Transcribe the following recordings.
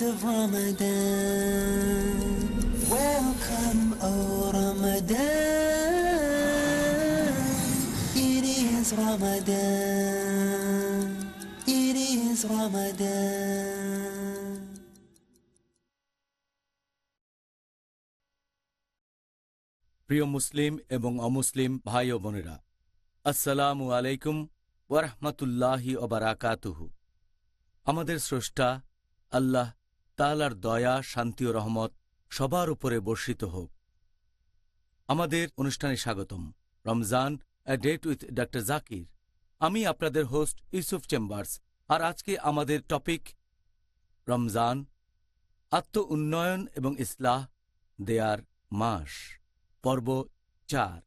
Night of Ramadan. Welcome, O Ramadan. It is Ramadan. It is Ramadan. প্রিয় মুসলিম এবং অমুসলিম ভাই ও বোনেরা আসসালামু আলাইকুম ওয়ারহমতুল্লাহি ওবারাকাতুহু আমাদের স্রষ্টা আল্লাহ তালার দয়া, শান্তি ও রহমত সবার উপরে বর্ষিত হোক। আমাদের অনুষ্ঠানে স্বাগতম। Ramzan a date with doctor Zakir আমি আপনাদের হোস্ট ইউসুফ চেম্বার্স। আর আজকে আমাদের টপিক রমজান, আত্ম উন্নয়ন এবং ইসলাহ দেয়ার মাস, পর্ব চার।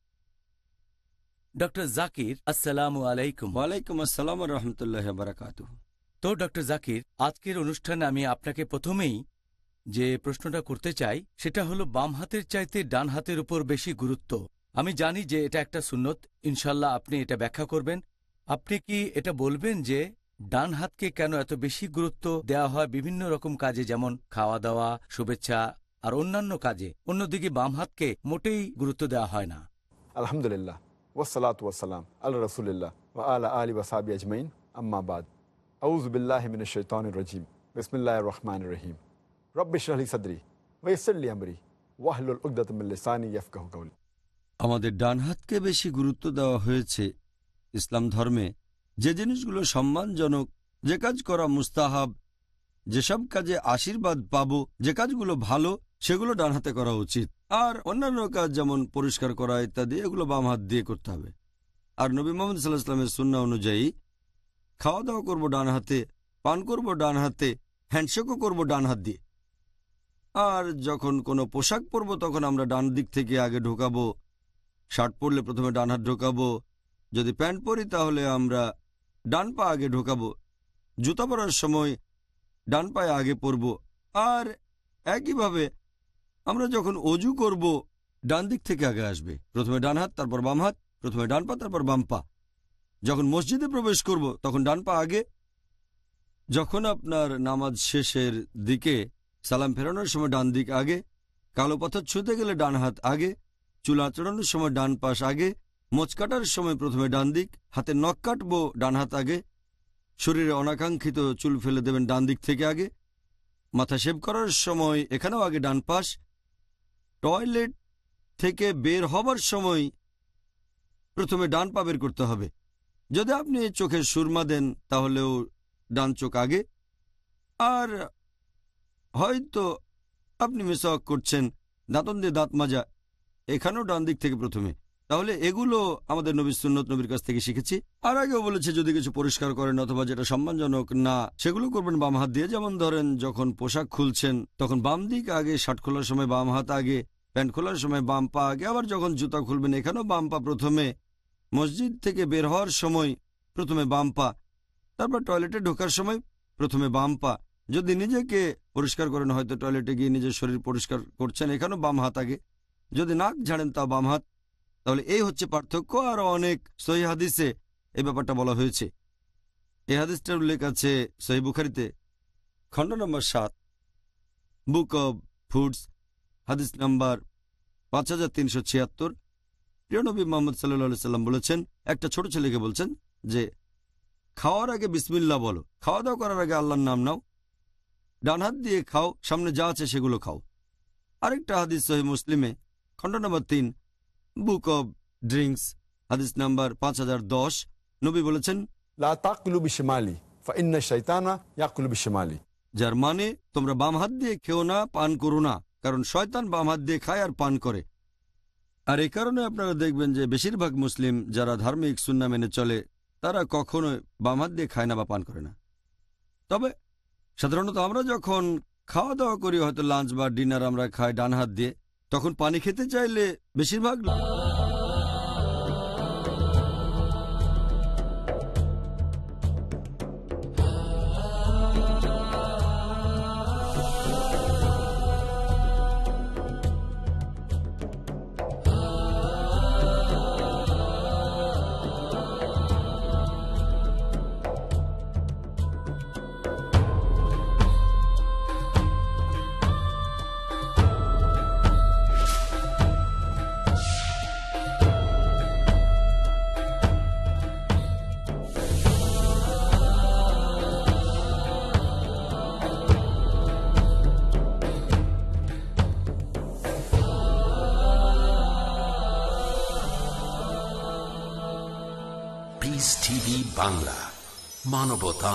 ডক্টর জাকির আসসালামু আলাইকুম। ওয়ালাইকুম আসসালাম রহমতুল্লাহ বারাকাত তো, ডক্টর জাকির, আজকের অনুষ্ঠানে আমি আপনাকে প্রথমেই যে প্রশ্নটা করতে চাই, সেটা হলো বাম হাতের চাইতে ডান হাতের উপর বেশি গুরুত্ব। আমি জানি যে এটা একটা সুন্নত, ইনশাল্লাহ আপনি এটা ব্যাখ্যা করবেন। আপনি কি এটা বলবেন যে ডান হাতকে কেন এত বেশি গুরুত্ব দেওয়া হয় বিভিন্ন রকম কাজে, যেমন খাওয়া দাওয়া, শুভেচ্ছা আর অন্যান্য কাজে? অন্যদিকে বাম হাতকে মোটেই গুরুত্ব দেওয়া হয় না। আলহামদুলিল্লাহ। ওসালাত ওয়াসালাম আল্লাহ রসুলিল্লাহ ওয়া আলা ওসাবি আজমাইন। আম্মাবাদ রহমান রহিম আমাদের ডান হাতকে বেশি গুরুত্ব দেওয়া হয়েছে ইসলাম ধর্মে যে জিনিসগুলো সম্মানজনক, যে কাজ করা মুস্তাহাব, যেসব কাজে আশীর্বাদ পাবো, যে কাজগুলো ভালো, সেগুলো ডান হাতে করা উচিত। আর অন্যান্য কাজ যেমন পরিষ্কার করা ইত্যাদি, এগুলো বাম হাত দিয়ে করতে হবে। আর নবী মোহাম্মদ সাল্লাহ ইসলামের সুন্না অনুযায়ী খাওয়া দাওয়া করব ডান হাতে, পান করব ডান হাতে, হ্যান্ডশেকও করব ডান হাত দিয়ে। আর যখন কোনো পোশাক পরব, তখন আমরা ডান দিক থেকে আগে ঢোকাবো, শার্ট পরলে প্রথমে ডান হাত ঢোকাবো, যদি প্যান্ট পরি তাহলে আমরা ডান পা আগে ঢোকাবো, জুতা পরার সময় ডান পায়ে আগে পরব। আর একইভাবে আমরা যখন অজু করব, ডান দিক থেকে আগে আসবে, প্রথমে ডান হাত, তারপর বাম হাত, প্রথমে ডান পা, তারপর বাম পা। যখন মসজিদে প্রবেশ করব, তখন ডান পা আগে। যখন আপনার নামাজ শেষের দিকে সালাম ফেরানোর সময় ডান দিক আগে, কালো পাথর ছুঁতে গেলে ডান হাত আগে, চুল আঁচড়ানোর সময় ডান পাশ আগে, মোচ কাটার সময় প্রথমে ডান দিক, হাতে নখ কাটবো ডান হাত আগে, শরীরে অনাকাঙ্ক্ষিত চুল ফেলে দেবেন ডান দিক থেকে আগে, মাথা শেভ করার সময় এখানেও আগে ডান পাশ, টয়লেট থেকে বের হবার সময় প্রথমে ডান পা বের করতে হবে। যদি আপনি চোখে সুরমা দেন, তাহলেও ডান চোখ আগে। আর হয়তো আপনি মেসওয়াক করছেন, দাঁতন দিয়ে দাঁত মাজা, এখানেও ডান দিক থেকে প্রথমে। তাহলে এগুলো আমাদের নবী সুন্নত নবীর কাছ থেকে শিখেছি। আর আগেও বলেছে, যদি কিছু পরিষ্কার করেন অথবা যেটা সম্মানজনক, না, সেগুলো করবেন বাম হাত দিয়ে। যেমন ধরেন, যখন পোশাক খুলছেন, তখন বাম দিক আগে, শার্ট খোলার সময় বাম হাত আগে, প্যান্ট খোলার সময় বাম পা আগে, আবার যখন জুতা খুলবেন, এখানেও বাম পা প্রথমে। মসজিদ থেকে বের হওয়ার সময় প্রথমে বাম পা, তারপর টয়লেটে ঢোকার সময় প্রথমে বাম পা। যদি নিজেকে পরিষ্কার করেন, হয়তো টয়লেটে গিয়ে নিজের শরীর পরিষ্কার করছেন, এখানেও বাম হাত আগে। যদি নাক ঝাড়েন তা বাম হাত। তাহলে এই হচ্ছে পার্থক্য, আর অনেক সহি হাদিসে এই ব্যাপারটা বলা হয়েছে। এই হাদিসটার উল্লেখ আছে সহি বুখারিতে, খণ্ড নম্বর সাত বুক অব ফুডস হাদিস নাম্বার পাঁচ হাজার তিনশো ছিয়াত্তর। প্রিয়নবী মোহাম্মদ সাল্লা সাল্লাম বলেছেন একটা ছোট ছেলেকে বলছেন যে খাওয়ার আগে বিসমিল্লা বলো। খাওয়া দাওয়া করার আগে আল্লাহর নাম নাও। ডান হাত দিয়ে খাও সামনে যা আছে সেগুলো খাও। আরেকটা হাদিস সহি মুসলিমে খণ্ড নম্বর তিন বুক অব ড্রিঙ্কস হাদিস নাম্বার পাঁচ হাজার দশ। নবী বলেছেন যার মানে তোমরা বাম হাত দিয়ে খেও না পান করো না। কারণ শয়তান বাম হাত দিয়ে খায় আর পান করে। আর এই কারণে আপনারা দেখবেন যে বেশিরভাগ মুসলিম যারা ধার্মিক সুন্না মেনে চলে, তারা কখনো বাম হাত দিয়ে খায় না বা পান করে না। তবে সাধারণত আমরা যখন খাওয়া দাওয়া করি, হয়তো লাঞ্চ বা ডিনার আমরা খাই ডান হাত দিয়ে, তখন পানি খেতে চাইলে বেশিরভাগ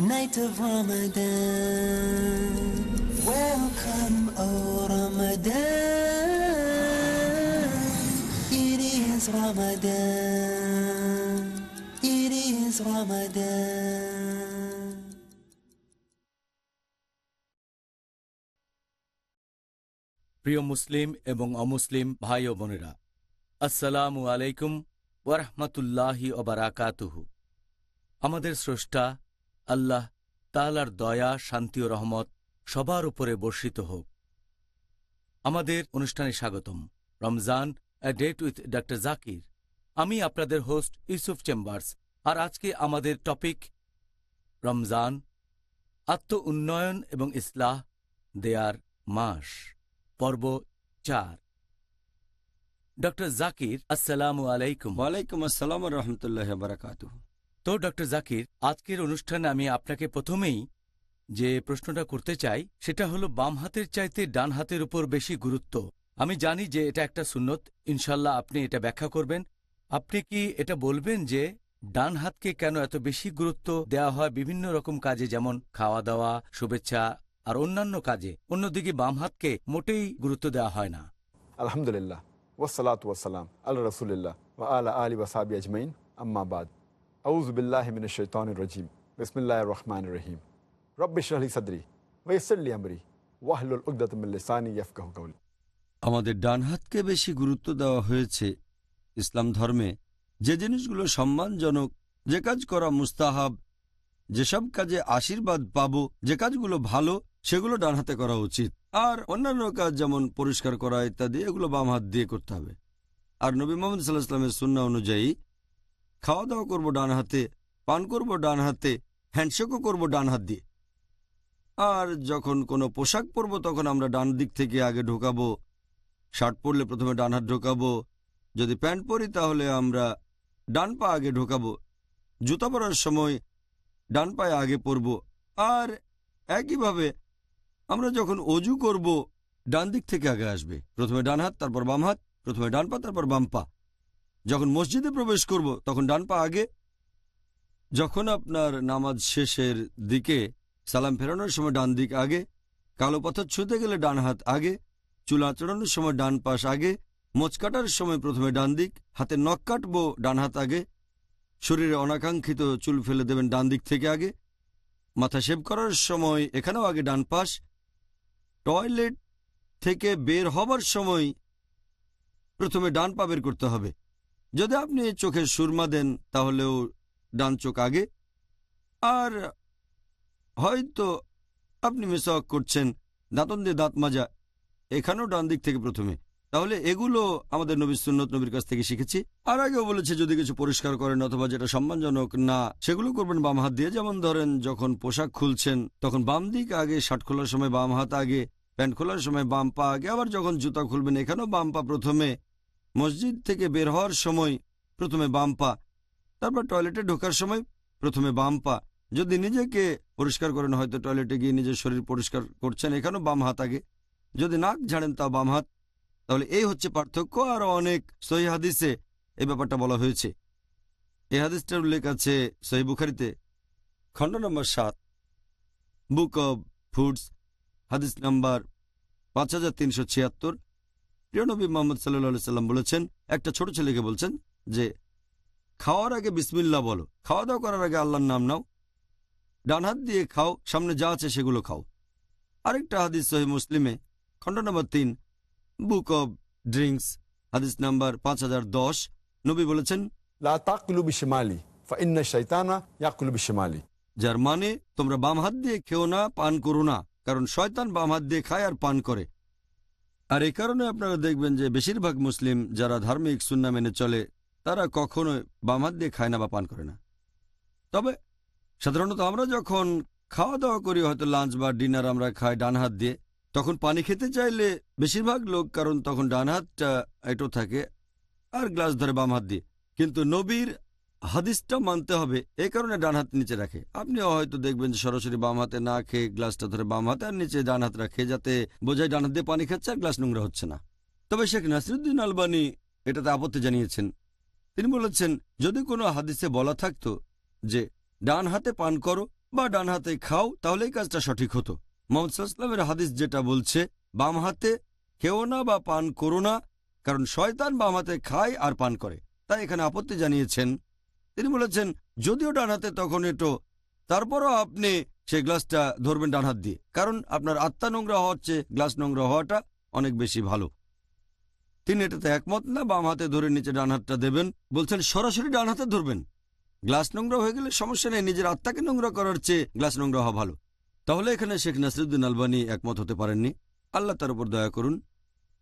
Night of Ramadan. Welcome, O Ramadan. It is Ramadan. It is Ramadan. প্রিয় মুসলিম এবং অমুসলিম ভাই ও বোনেরা আসসালামু আলাইকুম ওরহমতুল্লাহি ওবারাকাতুহু আমাদের স্রষ্টা আল্লাহ তালার দয়া, শান্তি ও রহমত সবার উপরে বর্ষিত হোক। আমাদের অনুষ্ঠানে স্বাগতম। Ramzan a date with doctor Zakir আমি আপনাদের হোস্ট ইউসুফ চেম্বার্স আর আজকে আমাদের টপিক রমজান, আত্ম উন্নয়ন এবং ইসলাহ দেয়ার মাস, পর্ব চার। ডক্টর জাকির আসসালামু আলাইকুম। ওয়ালাইকুম আসসালাম রহমতুল্লাহ বারাকাত তো ডক্টর জাকির আজকের অনুষ্ঠানে আমি আপনাকে প্রথমেই যে প্রশ্নটা করতে চাই, সেটা হলো বাম হাতের চাইতে ডান হাতের উপর বেশি গুরুত্ব। আমি জানি যে এটা একটা সুন্নত ইনশাল্লাহ আপনি এটা ব্যাখ্যা করবেন। আপনি কি এটা বলবেন যে ডান হাতকে কেন এত বেশি গুরুত্ব দেওয়া হয় বিভিন্ন রকম কাজে, যেমন খাওয়া দাওয়া শুভেচ্ছা আর অন্যান্য কাজে? অন্যদিকে বাম হাতকে মোটেই গুরুত্ব দেওয়া হয় না। আলহামদুলিল্লাহ। ওসালাত ওয়াসালাম আল্লাহ রসুলিল্লাহ ও আলা ওসাবি আজমাইন। আম্মাবাদ রহিম আমাদের ডান হাতকে বেশি গুরুত্ব দেওয়া হয়েছে ইসলাম ধর্মে যে জিনিসগুলো সম্মানজনক, যে কাজ করা মুস্তাহাব, যেসব কাজে আশীর্বাদ পাব, যে কাজগুলো ভালো, সেগুলো ডান হাতে করা উচিত। আর অন্যান্য কাজ যেমন পরিষ্কার করা ইত্যাদি, এগুলো বাম হাত দিয়ে করতে হবে। আর নবী মোহাম্মদ সাল্লাহ ইসলামের সুন্না অনুযায়ী খাওয়া দাওয়া করব ডান হাতে, পান করব ডান হাতে, হ্যান্ডশেকও করব ডান হাত দিয়ে। আর যখন কোনো পোশাক পরব, তখন আমরা ডান দিক থেকে আগে ঢোকাবো, শার্ট পরলে প্রথমে ডান হাত ঢোকাবো। যদি প্যান্ট পরি, তাহলে আমরা ডান পা আগে ঢোকাবো। জুতা পরার সময় ডান পায়ে আগে পরব। আর একইভাবে আমরা যখন অজু করব, ডান দিক থেকে আগে আসবে। প্রথমে ডান হাত, তারপর বাম হাত, প্রথমে ডান পা, তারপর বাম পা। যখন মসজিদে প্রবেশ করব, তখন ডান পা আগে। যখন আপনার নামাজ শেষের দিকে সালাম ফেরানোর সময় ডান দিক আগে, কালো পাথর ছুঁতে গেলে ডান হাত আগে, চুল আঁচড়ানোর সময় ডান পাশ আগে, মোচ কাটার সময় প্রথমে ডান দিক, হাতে নখ কাটবো ডান হাত আগে, শরীরে অনাকাঙ্ক্ষিত চুল ফেলে দেবেন ডান দিক থেকে আগে, মাথা শেভ করার সময় এখানেও আগে ডান পাশ, টয়লেট থেকে বের হবার সময় প্রথমে ডান পা বের করতে হবে। যদি আপনি চোখে সুরমা দেন, তাহলেও ডান চোখ আগে। আর হয়তো আপনি মেসওয়াক করছেন, দাঁতন দিয়ে দাঁত মাজা, এখানেও ডান দিক থেকে প্রথমে। তাহলে এগুলো আমাদের নবী সুন্নত নবীর কাছ থেকে শিখেছি। আর আগেও বলেছে, যদি কিছু পরিষ্কার করেন অথবা যেটা সম্মানজনক না, সেগুলো করবেন বাম হাত দিয়ে। যেমন ধরেন, যখন পোশাক খুলছেন, তখন বাম দিক আগে, শার্ট খোলার সময় বাম হাত আগে, প্যান্ট খোলার সময় বাম পা আগে। আবার যখন জুতা খুলবেন, এখানেও বাম পা প্রথমে। মসজিদ থেকে বের হওয়ার সময় প্রথমে বাম পা, তারপর টয়লেটে ঢোকার সময় প্রথমে বাম পা। যদি নিজেকে পরিষ্কার করেন, হয়তো টয়লেটে গিয়ে নিজের শরীর পরিষ্কার করছেন, এখানেও বাম হাত আগে। যদি নাক ঝাড়েন তা বাম হাত। তাহলে এই হচ্ছে পার্থক্য, আর অনেক সহি হাদিসে এই ব্যাপারটা বলা হয়েছে। এই হাদিসটার উল্লেখ আছে সহি বুখারিতে, খণ্ড নম্বর সাত, বুক অব ফুডস, হাদিস নাম্বার পাঁচ হাজার তিনশো ছিয়াত্তর। প্রিয়নবী মোহাম্মদ সাল্লাহ সাল্লাম বলেছেন একটা ছোট ছেলেকে বলছেন যে খাওয়ার আগে বিসমিল্লা বলো। খাওয়া দাওয়া করার আগে আল্লাহর নাম নাও। ডান হাত দিয়ে খাও সামনে যা আছে সেগুলো খাও। আরেকটা হাদিস সহি মুসলিমে খণ্ড নম্বর তিন বুক অব ড্রিঙ্কস হাদিস নাম্বার পাঁচ হাজার দশ। নবী বলেছেন যার মানে তোমরা বাম হাত দিয়ে খেও না পান করো না। কারণ শয়তান বাম হাত দিয়ে খায় আর পান করে। আর এই কারণে আপনারা দেখবেন যে বেশিরভাগ মুসলিম যারা ধার্মিক সুন্না মেনে চলে, তারা কখনো বাম হাত দিয়ে খায় না বা পান করে না। তবে সাধারণত আমরা যখন খাওয়া দাওয়া করি, হয়তো লাঞ্চ বা ডিনার আমরা খাই ডান হাত দিয়ে, তখন পানি খেতে চাইলে বেশিরভাগ লোক, কারণ তখন ডান হাতটা এটো থাকে আর গ্লাস ধরে বাম হাত দিয়ে। কিন্তু নবীর হাদিসটা মানতে হবে। এ কারণে ডান হাত নিচে রাখে। আপনি হয়তো দেখবেন যে সরাসরি বাম হাতে না খেয়ে গ্লাসটা ধরে বাম হাতে আর নিচে ডান হাত রাখে, যাতে বোঝায় ডান হাত দিয়ে পানি খাচ্ছে আর গ্লাস নোংরা হচ্ছে না। তবে শেখ নাসিরুদ্দিন আলবানি এটাতে আপত্তি জানিয়েছেন। তিনি বলেছেন, যদি কোনো হাদিসে বলা থাকতো যে ডান হাতে পান করো বা ডান হাতে খাও, তাহলে এই কাজটা সঠিক হতো। মোহাম্মদ সাল্লামের হাদিস যেটা বলছে, বাম হাতে খেও না বা পান করো না, কারণ শয়তান বাম হাতে খায় আর পান করে। তাই এখানে আপত্তি জানিয়েছেন তিনি বলেছেন, যদিও ডান হাতে তখন এটো, তারপরও আপনি সেই গ্লাসটা ধরবেন ডান হাত দিয়ে। কারণ আপনার আত্মা নোংরা চেয়ে গ্লাস নোংরা হওয়াটা অনেক বেশি ভালো। তিনি এটাতে একমত না, বাম হাতে ধরে নিচে ডান হাতটা দেবেন। বলছেন, সরাসরি ডান হাতে ধরবেন। গ্লাস নোংরা হয়ে গেলে সমস্যা নেই, নিজের আত্মাকে নোংরা করার চেয়ে গ্লাস নোংরা হওয়া ভালো। তাহলে এখানে শেখ নাসরুদ্দিন আলবানি একমত হতে পারেননি। আল্লাহ তার উপর দয়া করুন।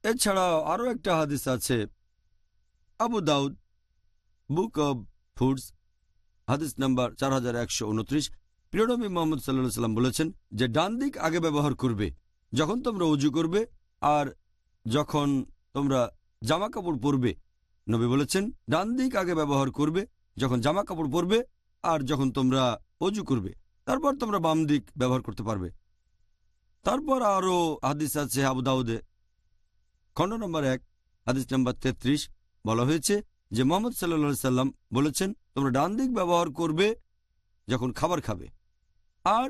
এছাড়াও আরও একটা হাদিস আছে, Abu Dawood, book of foods হাদিস নাম্বার চার হাজার একশো উনত্রিশ। প্রিয়নবী মোহাম্মদ সাল্লাহ সাল্লাম বলেছেন যে, ডান দিক আগে ব্যবহার করবে, যখন তোমরা উজু করবে আর যখন তোমরা জামা কাপড় পরবে। নবী বলেছেন, ডান দিক আগে ব্যবহার করবে, যখন জামা কাপড় পরবে আর যখন তোমরা অজু করবে। তারপর তোমরা বাম দিক ব্যবহার করতে পারবে। তারপর আরও হাদিস আছে আবু দাউদে। খণ্ড নম্বর এক, হাদিস নম্বর তেত্রিশ, বলা হয়েছে যে মোহাম্মদ সাল্লা সাল্লাম বলেছেন, তোমরা ডান দিক ব্যবহার করবে যখন খাবার খাবে, আর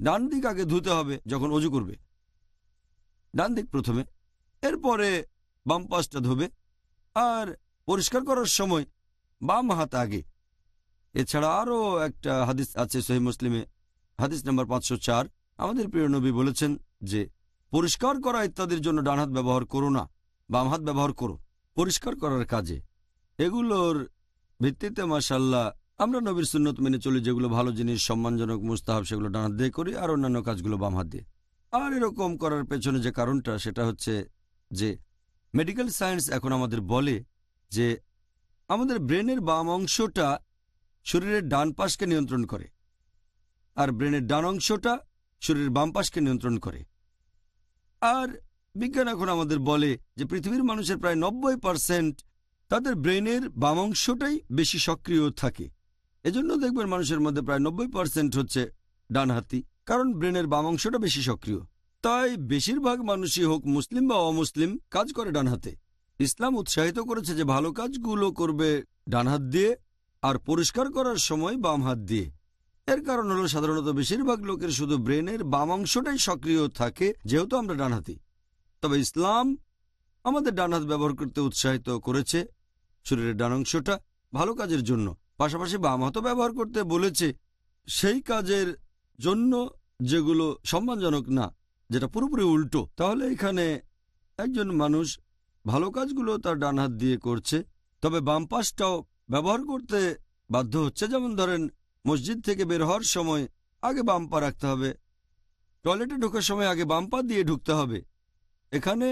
ডান দিক আগে ধুতে হবে যখন অজু করবে। ডান দিক প্রথমে, এরপরে বাম পাশটা ধোবে, আর পরিষ্কার করার সময় বাম হাত আগে। এছাড়া আরও একটা হাদিস আছে সহি মুসলিমে, হাদিস নাম্বার পাঁচশো চার। আমাদের প্রিয় নবী বলেছেন যে, পরিষ্কার করা ইত্যাদির জন্য ডান হাত ব্যবহার করো না, বাম হাত ব্যবহার করো, পরিষ্কার করার কাজে। এগুলোর ভিত্তিতে মাসাল্লাহ আমরা নবীর সুন্নত মেনে চলি, যেগুলো ভালো জিনিস, সম্মানজনক, মুস্তাহাব, সেগুলো ডান হাত দিয়ে করি, আর অন্যান্য কাজগুলো বাম হাত দিয়ে। আর এরকম করার পেছনে যে কারণটা, সেটা হচ্ছে যে মেডিকেল সায়েন্স এখন আমাদের বলে যে আমাদের ব্রেনের বাম অংশটা শরীরের ডান পাশকে নিয়ন্ত্রণ করে, আর ব্রেনের ডান অংশটা শরীরের বাম পাশকে নিয়ন্ত্রণ করে। আর বিজ্ঞান এখন আমাদের বলে যে পৃথিবীর মানুষের প্রায় নব্বই পার্সেন্ট তাদের ব্রেনের বাম অংশটাই বেশি সক্রিয় থাকে। এজন্য দেখবেন মানুষের মধ্যে প্রায় নব্বই পার্সেন্ট হচ্ছে ডানহাতি, কারণ ব্রেনের বাম অংশটা বেশি সক্রিয়। তাই বেশিরভাগ মানুষই হোক মুসলিম বা অমুসলিম, কাজ করে ডানহাতে। ইসলাম উৎসাহিত করেছে যে ভালো কাজগুলো করবে ডান হাত দিয়ে আর পরিষ্কার করার সময় বাম হাত দিয়ে। এর কারণ হলো সাধারণত বেশিরভাগ লোকের শুধু ব্রেনের বাম অংশটাই সক্রিয় থাকে, যেহেতু আমরা ডানহাতি। তবে ইসলাম আমাদের ডান হাত ব্যবহার করতে উৎসাহিত করেছে। শরীরের ডান অংশটা ভালো কাজের জন্য। পাশাপাশি বাম হাতও ব্যবহার করতে বলেছে, সেই কাজের জন্য যেগুলো সম্মানজনক না, যেটা পুরোপুরি উল্টো। তাহলে এখানে একজন মানুষ ভালো কাজগুলো তার ডান হাত দিয়ে করছে, তবে বাম পাশটাও ব্যবহার করতে বাধ্য হচ্ছে। যেমন ধরেন, মসজিদ থেকে বের হওয়ার সময় আগে বাম পা রাখতে হবে, টয়লেটে ঢোকার সময় আগে বাম পা দিয়ে ঢুকতে হবে। এখানে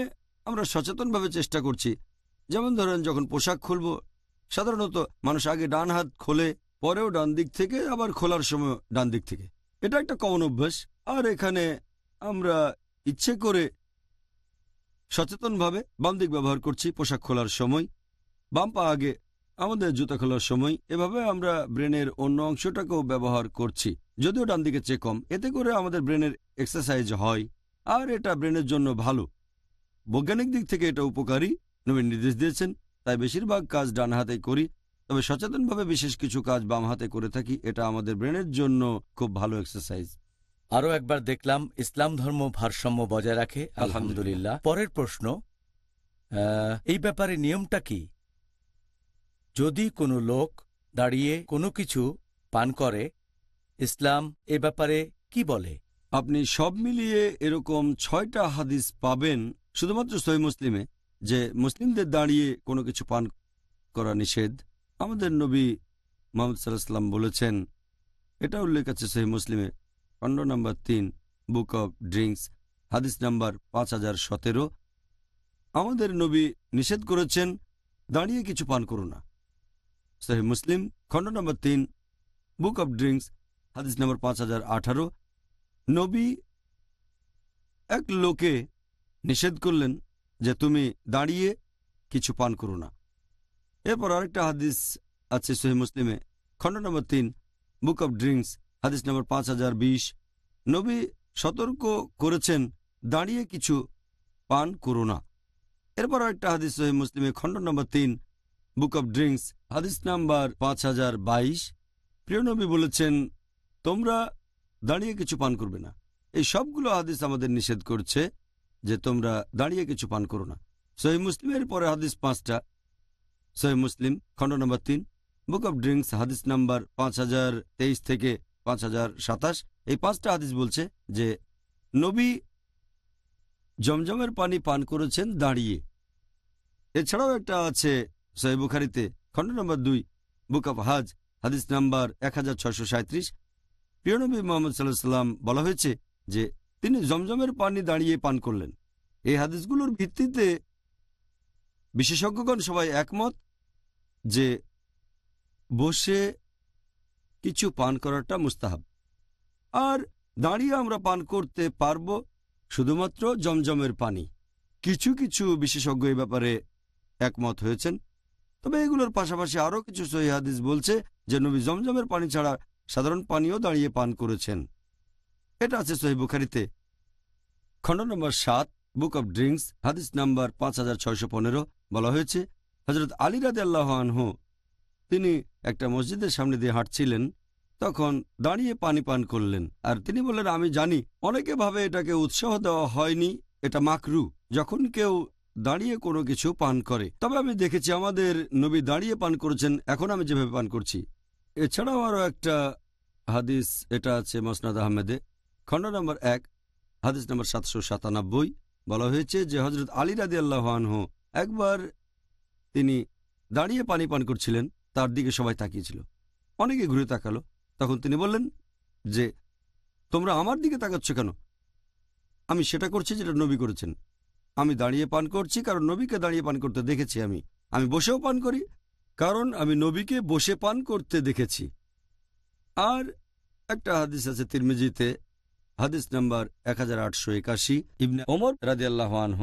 আমরা সচেতনভাবে চেষ্টা করছি। যেমন ধরেন, যখন পোশাক খুলব, সাধারণত মানুষ আগে ডান হাত খোলে, পরেও ডান দিক থেকে, আবার খোলার সময় ডান দিক থেকে। এটা একটা কমন অভ্যাস। আর এখানে আমরা ইচ্ছে করে সচেতনভাবে বাম দিক ব্যবহার করছি পোশাক খোলার সময়। বাম পা আগে আমাদের জুতা খোলার সময়। এভাবে আমরা ব্রেনের অন্য অংশটাকেও ব্যবহার করছি। যদিও ডান দিকে চেয়ে কম। এতে করে আমাদের ব্রেনের এক্সারসাইজ হয়। আর এটা ব্রেনের জন্য ভালো। বৈজ্ঞানিক দিক থেকে এটা উপকারী। নবীন নির্দেশ দিয়েছেন তাই বেশিরভাগ কাজ ডান হাতে করি। তবে সচেতনভাবে বিশেষ কিছু কাজ বাম হাতে করে থাকি এটা আমাদের ব্রেনের জন্য খুব ভালো এক্সারসাইজ আরও একবার দেখলাম ইসলাম ধর্ম ভারসাম্য বজায় রাখে আলহামদুলিল্লাহ। পরের প্রশ্ন এই ব্যাপারে নিয়মটা কি? যদি কোনো লোক দাঁড়িয়ে কোনো কিছু পান করে ইসলাম এ ব্যাপারে কি বলে? আপনি সব মিলিয়ে এরকম ছয়টা হাদিস পাবেন শুধুমাত্র সহি মুসলিমে। যে মুসলিমদের দাঁড়িয়ে কোনো কিছু পান করা নিষেধ, আমাদের নবী মোহাম্মদ সাল্লাহাম বলেছেন, এটা উল্লেখ আছে সহি মুসলিমে খণ্ড নাম্বার তিন বুক অব ড্রিঙ্কস হাদিস নাম্বার পাঁচ হাজার সতেরো। আমাদের নবী নিষেধ করেছেন, দাঁড়িয়ে কিছু পান করো না। সহি মুসলিম, খণ্ড নম্বর তিন বুক অব ড্রিঙ্কস হাদিস নম্বর পাঁচ হাজার আঠারো। নবী এক লোকে নিষেধ করলেন যে তুমি দাঁড়িয়ে কিছু পান করো না। এরপর আরেকটা হাদিস আছে সহি মুসলিমে, খণ্ড নম্বর তিন, বুক অব ড্রিঙ্কস হাদিস নম্বর পাঁচ হাজার বিশ। নবী সতর্ক করেছেন, দাঁড়িয়ে কিছু পান করো না। এরপর আরেকটা হাদিস সোহে মুসলিমে, খণ্ড নম্বর তিন, বুক অব ড্রিঙ্কস হাদিস নাম্বার পাঁচ হাজার বাইশ। প্রিয় নবী বলেছেন, তোমরা দাঁড়িয়ে কিছু পান করবে না। এই সবগুলো হাদিস আমাদের নিষেধ করছে। যে তোমরা দাঁড়িয়ে কিছু পান করো না। সহি মুসলিমের পরে হাদিস পাঁচটা। সহি মুসলিম, খণ্ড নম্বর তিন। বুক অব ড্রিঙ্কস হাদিস নাম্বার পাঁচ হাজার তেইশ থেকে পাঁচ হাজার সাতাশ। এই পাঁচটা হাদিস বলছে যে, নবী জমজমের পানি পান করেছেন দাঁড়িয়ে। এছাড়াও একটা আছে সহি বুখারিতে, খণ্ড নম্বর দুই বুক অব হাজ হাদিস নাম্বার এক হাজার ছয়শো সাঁত্রিশ প্রিয়নবী মোহাম্মদ সাল্লাহ সাল্লাম বলা হয়েছে যে তিনি জমজমের পানি দাঁড়িয়ে পান করলেন। এই হাদিসগুলোর ভিত্তিতে বিশেষজ্ঞগণ সবাই একমত যে বসে কিছু পান করাটা মুস্তাহাব। আর দাঁড়িয়ে আমরা পান করতে পারব শুধুমাত্র জমজমের পানি। কিছু কিছু বিশেষজ্ঞ এই ব্যাপারে একমত হয়েছেন। তবে এগুলোর পাশাপাশি আরও কিছু সহি হাদিস বলছে যে নবী জমজমের পানি ছাড়া সাধারণ পানিও দাঁড়িয়ে পান করেছেন। এটা আছে সহি বুখারিতে খণ্ড নম্বর সাত, বুক অব ড্রিঙ্কস, হাদিস নাম্বার পাঁচ হাজার ছয়শো পনেরো বলা হয়েছে। হজরত আলী রাদে আল্লাহ আনহু, তিনি একটা মসজিদের সামনে দিয়ে হাঁটছিলেন, তখন দাঁড়িয়ে পানি পান করলেন। আর তিনি বললেন, আমি জানি, অনেকে ভাবে এটাকে উৎসাহ দেওয়া হয়নি, এটা মাকরু। যখন কেউ দাঁড়িয়ে কোনো কিছু পান করে, তবে আমি দেখেছি আমাদের নবী দাঁড়িয়ে পান করেছেন, এখন আমি যেভাবে পান করছি। এছাড়াও আরও একটা হাদিস, এটা আছে মসনাদ আহমেদে। খণ্ড নম্বর এক, হাদিস নম্বর সাতশো সাতানব্বই বলা হয়েছে যে হজরত আলী রাদি আল্লাহ আনহু একবার তিনি দাঁড়িয়ে পানি পান করছিলেন, তার দিকে সবাই তাকিয়েছিল। অনেকে ঘুরে তাকালো। তখন তিনি বললেন, যে তোমরা আমার দিকে তাকাচ্ছ কেন? আমি সেটা করছি যেটা নবী করেছেন। আমি দাঁড়িয়ে পান করছি কারণ নবীকে দাঁড়িয়ে পান করতে দেখেছি আমি। আমি বসেও পান করি কারণ আমি নবীকে বসে পান করতে দেখেছি। আর একটা হাদিস আছে তিরমিজিতে হাদিস নাম্বার এক হাজার আটশো একাশি। ইবনে ওমর রাজি আল্লাহ আনহ,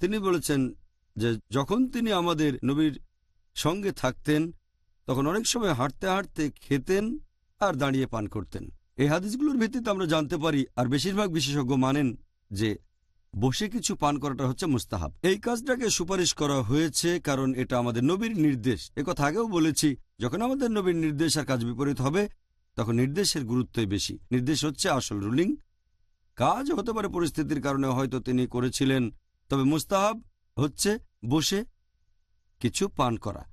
তিনি বলেছেন যে যখন তিনি আমাদের নবীর সঙ্গে থাকতেন, তখন অনেক সময় হাঁটতে হাঁটতে খেতেন আর দাঁড়িয়ে পান করতেন। এই হাদিসগুলোর ভিত্তিতে আমরা জানতে পারি আর বেশিরভাগ বিশেষজ্ঞ মানেন যে বসে কিছু পান করাটা হচ্ছে মুস্তাহাব। এই কাজটাকে সুপারিশ করা হয়েছে কারণ এটা আমাদের নবীর নির্দেশ। কথা আগেও বলেছি, যখন আমাদের নবীর নির্দেশ আর কাজ বিপরীত হবে, তখন নির্দেশের গুরুত্বই বেশি। নির্দেশ হচ্ছে আসল রুলিং কাজ হতে পারে পরিস্থিতির কারণে হয়তো তিনি করেছিলেন। তবে মুস্তাহাব হচ্ছে বসে কিছু পান করা।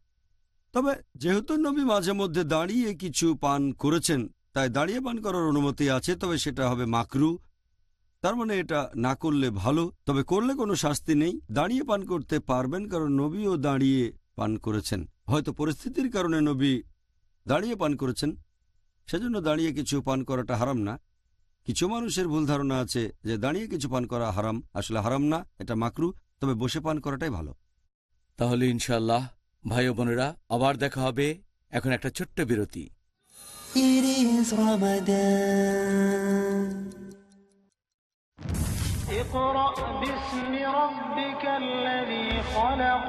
তবে যেহেতু নবী মাঝে মধ্যে দাঁড়িয়ে কিছু পান করেছেন, তাই দাঁড়িয়ে পান করার অনুমতি আছে, তবে সেটা হবে মাকরু। তার মানে এটা না করলে ভালো, তবে করলে কোনো শাস্তি নেই। দাঁড়িয়ে পান করতে পারবেন, কারণ নবীও দাঁড়িয়ে পান করেছেন। হয়তো পরিস্থিতির কারণে নবী দাঁড়িয়ে পান করেছেন, সেজন্য দাঁড়িয়ে কিছু পান করাটা হারাম না। কিছু মানুষের ভুল ধারণা আছে যে দাঁড়িয়ে কিছু পান করা হারাম আসলে হারাম না এটা মাকরু তবে বসে পান করাটাই ভালো তাহলে ইনশাল্লাহ ভাই ও বোনেরা আবার দেখা হবে এখন একটা ছোট্ট বিরতি It is Ramadan. اقرأ باسم ربك الذي خلق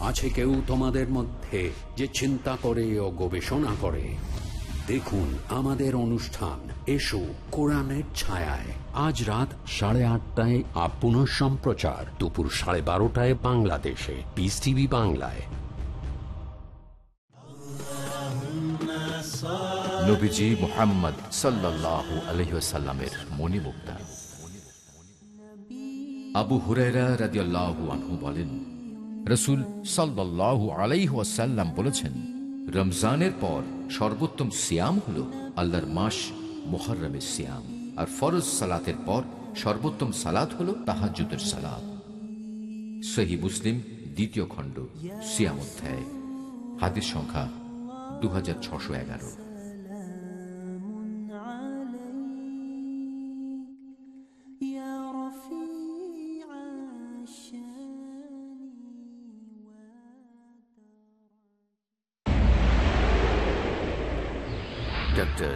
আছে কেউ তোমাদের মধ্যে যে চিন্তা করে ও গবেষণা করে? দেখুন আমাদের অনুষ্ঠান। এসো কোরআনের ছায়ায়। আজ রাত সাড়ে আটটায় আপ পুনঃ সম্প্রচার। দুপুর সাড়ে বারোটায় বাংলাদেশে। পিস টিভি বাংলায়। নবীজি মোহাম্মদ সাল্লাল্লাহু আলহিসাল্লামের মণিমুক্তা। আবু হুরায়রা রাদিয়াল্লাহু আনহু বলেন রসুল সাল্লাল্লাহু আলাইহি ওয়াসাল্লাম বলেছেন, রমজানের পর সর্বোত্তম সিয়াম হল আল্লাহর মাস মোহরমের সিয়াম, আর ফরজ সালাতের পর সর্বোত্তম সালাত হল তাহাজ্জুদের সালাত। সহি মুসলিম, দ্বিতীয় খণ্ড, সিয়াম অধ্যায় হাতের সংখ্যা দু হাজার ছশো এগারো।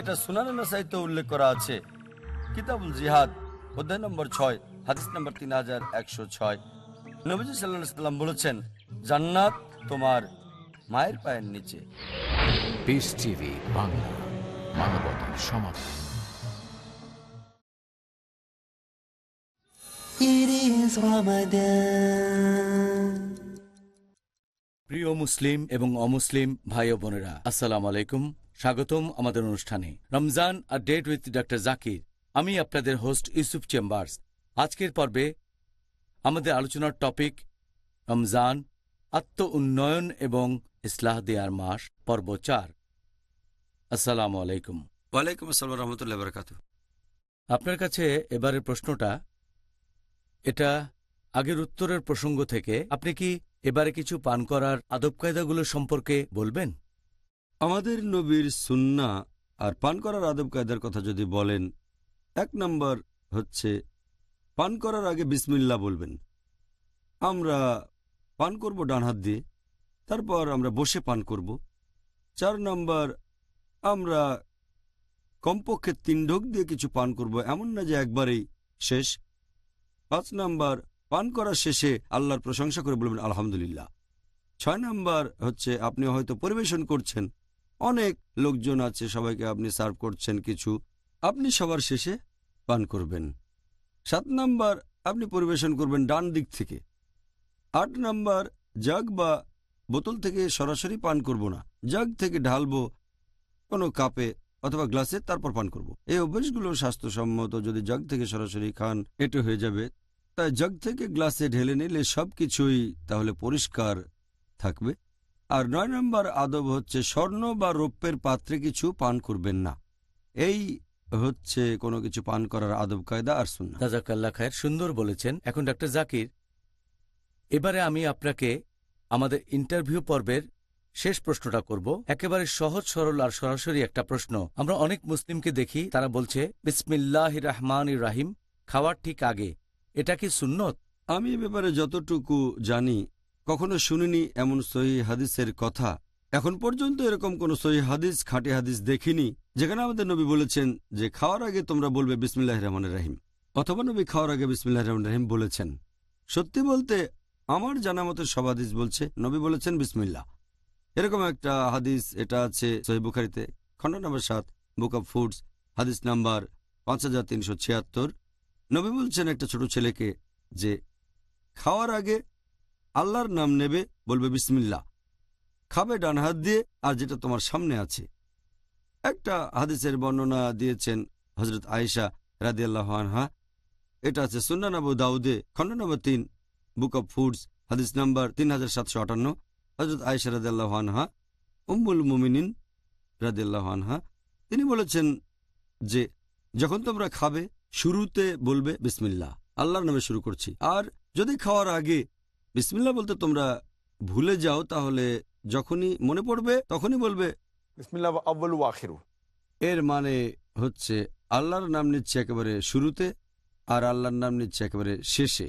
এটা সুনানা সাহিত্য উল্লেখ করা আছে। কিতাবুল জিহাদ অধ্যায় নম্বর ছয় হাদিস নম্বর তিন হাজার একশো ছয়। নবীজি সাল্লাহ সাল্লাম বলেছেন জান্নাত তোমার মায়ের পায়ের নিচে। বাংলা মানবতার সমাধান. প্রিয় মুসলিম এবং অমুসলিম ভাই বোনেরা আসসালাম আলাইকুম। স্বাগতম আমাদের অনুষ্ঠানে। রমজান আর ডেট উইথ ডক্টর জাকির। আমি আপনাদের হোস্ট ইউসুফ চেম্বার্স। আজকের পর্বে আমাদের আলোচনার টপিক রমজান আত্ম উন্নয়ন এবং ইসলাহ দেয়ার মাস পর্ব চার। আসসালামু আলাইকুম। ওয়ালাইকুম আসসালাম রহমতুল্লাহ বরকাত আপনার কাছে এবারের প্রশ্নটা এটা আগের উত্তরের প্রসঙ্গ থেকে আপনি কি এবারে কিছু পান করার আদব কায়দাগুলো সম্পর্কে বলবেন? আমাদের নবীর সুন্না আর পান করার আদব কায়দার কথা যদি বলেন, এক নম্বর হচ্ছে পান করার আগে বিসমিল্লা বলবেন। আমরা পান করব ডান হাত দিয়ে, তারপর আমরা বসে পান করব। চার নম্বর, আমরা কমপক্ষে তিন ঢোক দিয়ে কিছু পান করব, এমন না যে একবারেই শেষ। পাঁচ নাম্বার, পান করার শেষে আল্লাহর প্রশংসা করে বলবেন, আলহামদুলিল্লাহ। ছয় নাম্বার হচ্ছে আপনি হয়তো পরিবেশন করছেন অনেক লোকজন আছে, সবাইকে আপনি সার্ভ করছেন কিছু। আপনি সবার শেষে পান করবেন। সাত নাম্বার, আপনি পরিবেশন করবেন ডান দিক থেকে। আট নাম্বার, জাগ বা বোতল থেকে সরাসরি পান করব না। জাগ থেকে ঢালবো কোনো কাপে অথবা গ্লাসে, তারপর পান করব। এই অভ্যাসগুলো স্বাস্থ্যসম্মত, যদি জগ থেকে সরাসরি খান এটো হয়ে যাবে। তাই জগ থেকে গ্লাসে ঢেলে নিলে সব কিছুই তাহলে পরিষ্কার থাকবে। আর নয় নম্বর আদব হচ্ছে স্বর্ণ বা রৌপ্যের পাত্রে কিছু পান করবেন না। এই হচ্ছে কোনো কিছু পান করার আদব কায়দা আর সুন্না জাজাকাল্লা খায়ের সুন্দর বলেছেন। এখন ডক্টর জাকির এবারে আমি আপনাকে আমাদের ইন্টারভিউ পর্বের শেষ প্রশ্নটা করব। একেবারে সহজ সরল আর সরাসরি একটা প্রশ্ন। আমরা অনেক মুসলিমকে দেখি তারা বলছে বিসমিল্লাহ রহমান রাহিম খাওয়ার ঠিক আগে। এটা কি সুন্নত? আমি এ ব্যাপারে যতটুকু জানি কখনো শুনিনি এমন সহি হাদিসের কথা। এখন পর্যন্ত এরকম কোন সহি হাদিস, খাঁটি হাদিস দেখিনি, যেখানে আমাদের নবী বলেছেন যে, খাওয়ার আগে তোমরা বলবে বিসমিল্লাহ রহমান রাহিম। অথবা নবী খাওয়ার আগে বিসমিল্লাহ রহমান রাহিম বলেছেন। সত্যি বলতে আমার জানা মতো সব হাদিস বলছে, নবী বলেছেন বিসমিল্লাহ। এরকম একটা হাদিস এটা আছে সহি বুখারিতে খণ্ড নম্বর সাত, বুক অব ফুডস, হাদিস নাম্বার পাঁচ হাজার তিনশো ছিয়াত্তর। নবী বলছেন একটা ছোট ছেলেকে যে, খাওয়ার আগে আল্লাহর নাম নেবে, বলবে বিসমিল্লাহ। খাবে ডান হাত দিয়ে আর যেটা তোমার সামনে আছে। একটা হাদিসের বর্ণনা দিয়েছেন হজরত আয়েশা রাদিয়াল্লাহ আনহা। এটা আছে সুন্নান দাউদে, খণ্ড নম্বর তিন, বুক অব ফুডস, হাদিস নাম্বার তিন হাজার সাতশো আটান্ন। হজরত আয়েশা রাদিয়াল্লাহ আনহা, উম্মুল মুমিনিন রাদিয়াল্লাহ আনহা, তিনি বলেছেন যে, যখন তোমরা খাবে, শুরুতে বলবে বিসমিল্লাহ, আল্লাহর নামে শুরু করছি। আর যদি খাওয়ার আগে বিসমিল্লাহ বলতে তোমরা ভুলে যাও তাহলে যখনই মনে পড়বে তখনই বলবে আব্বাল আখিরু। এর মানে হচ্ছে আল্লাহর নাম নিচ্ছে একেবারে শুরুতে আর আল্লাহর নাম নিচ্ছে একেবারে শেষে।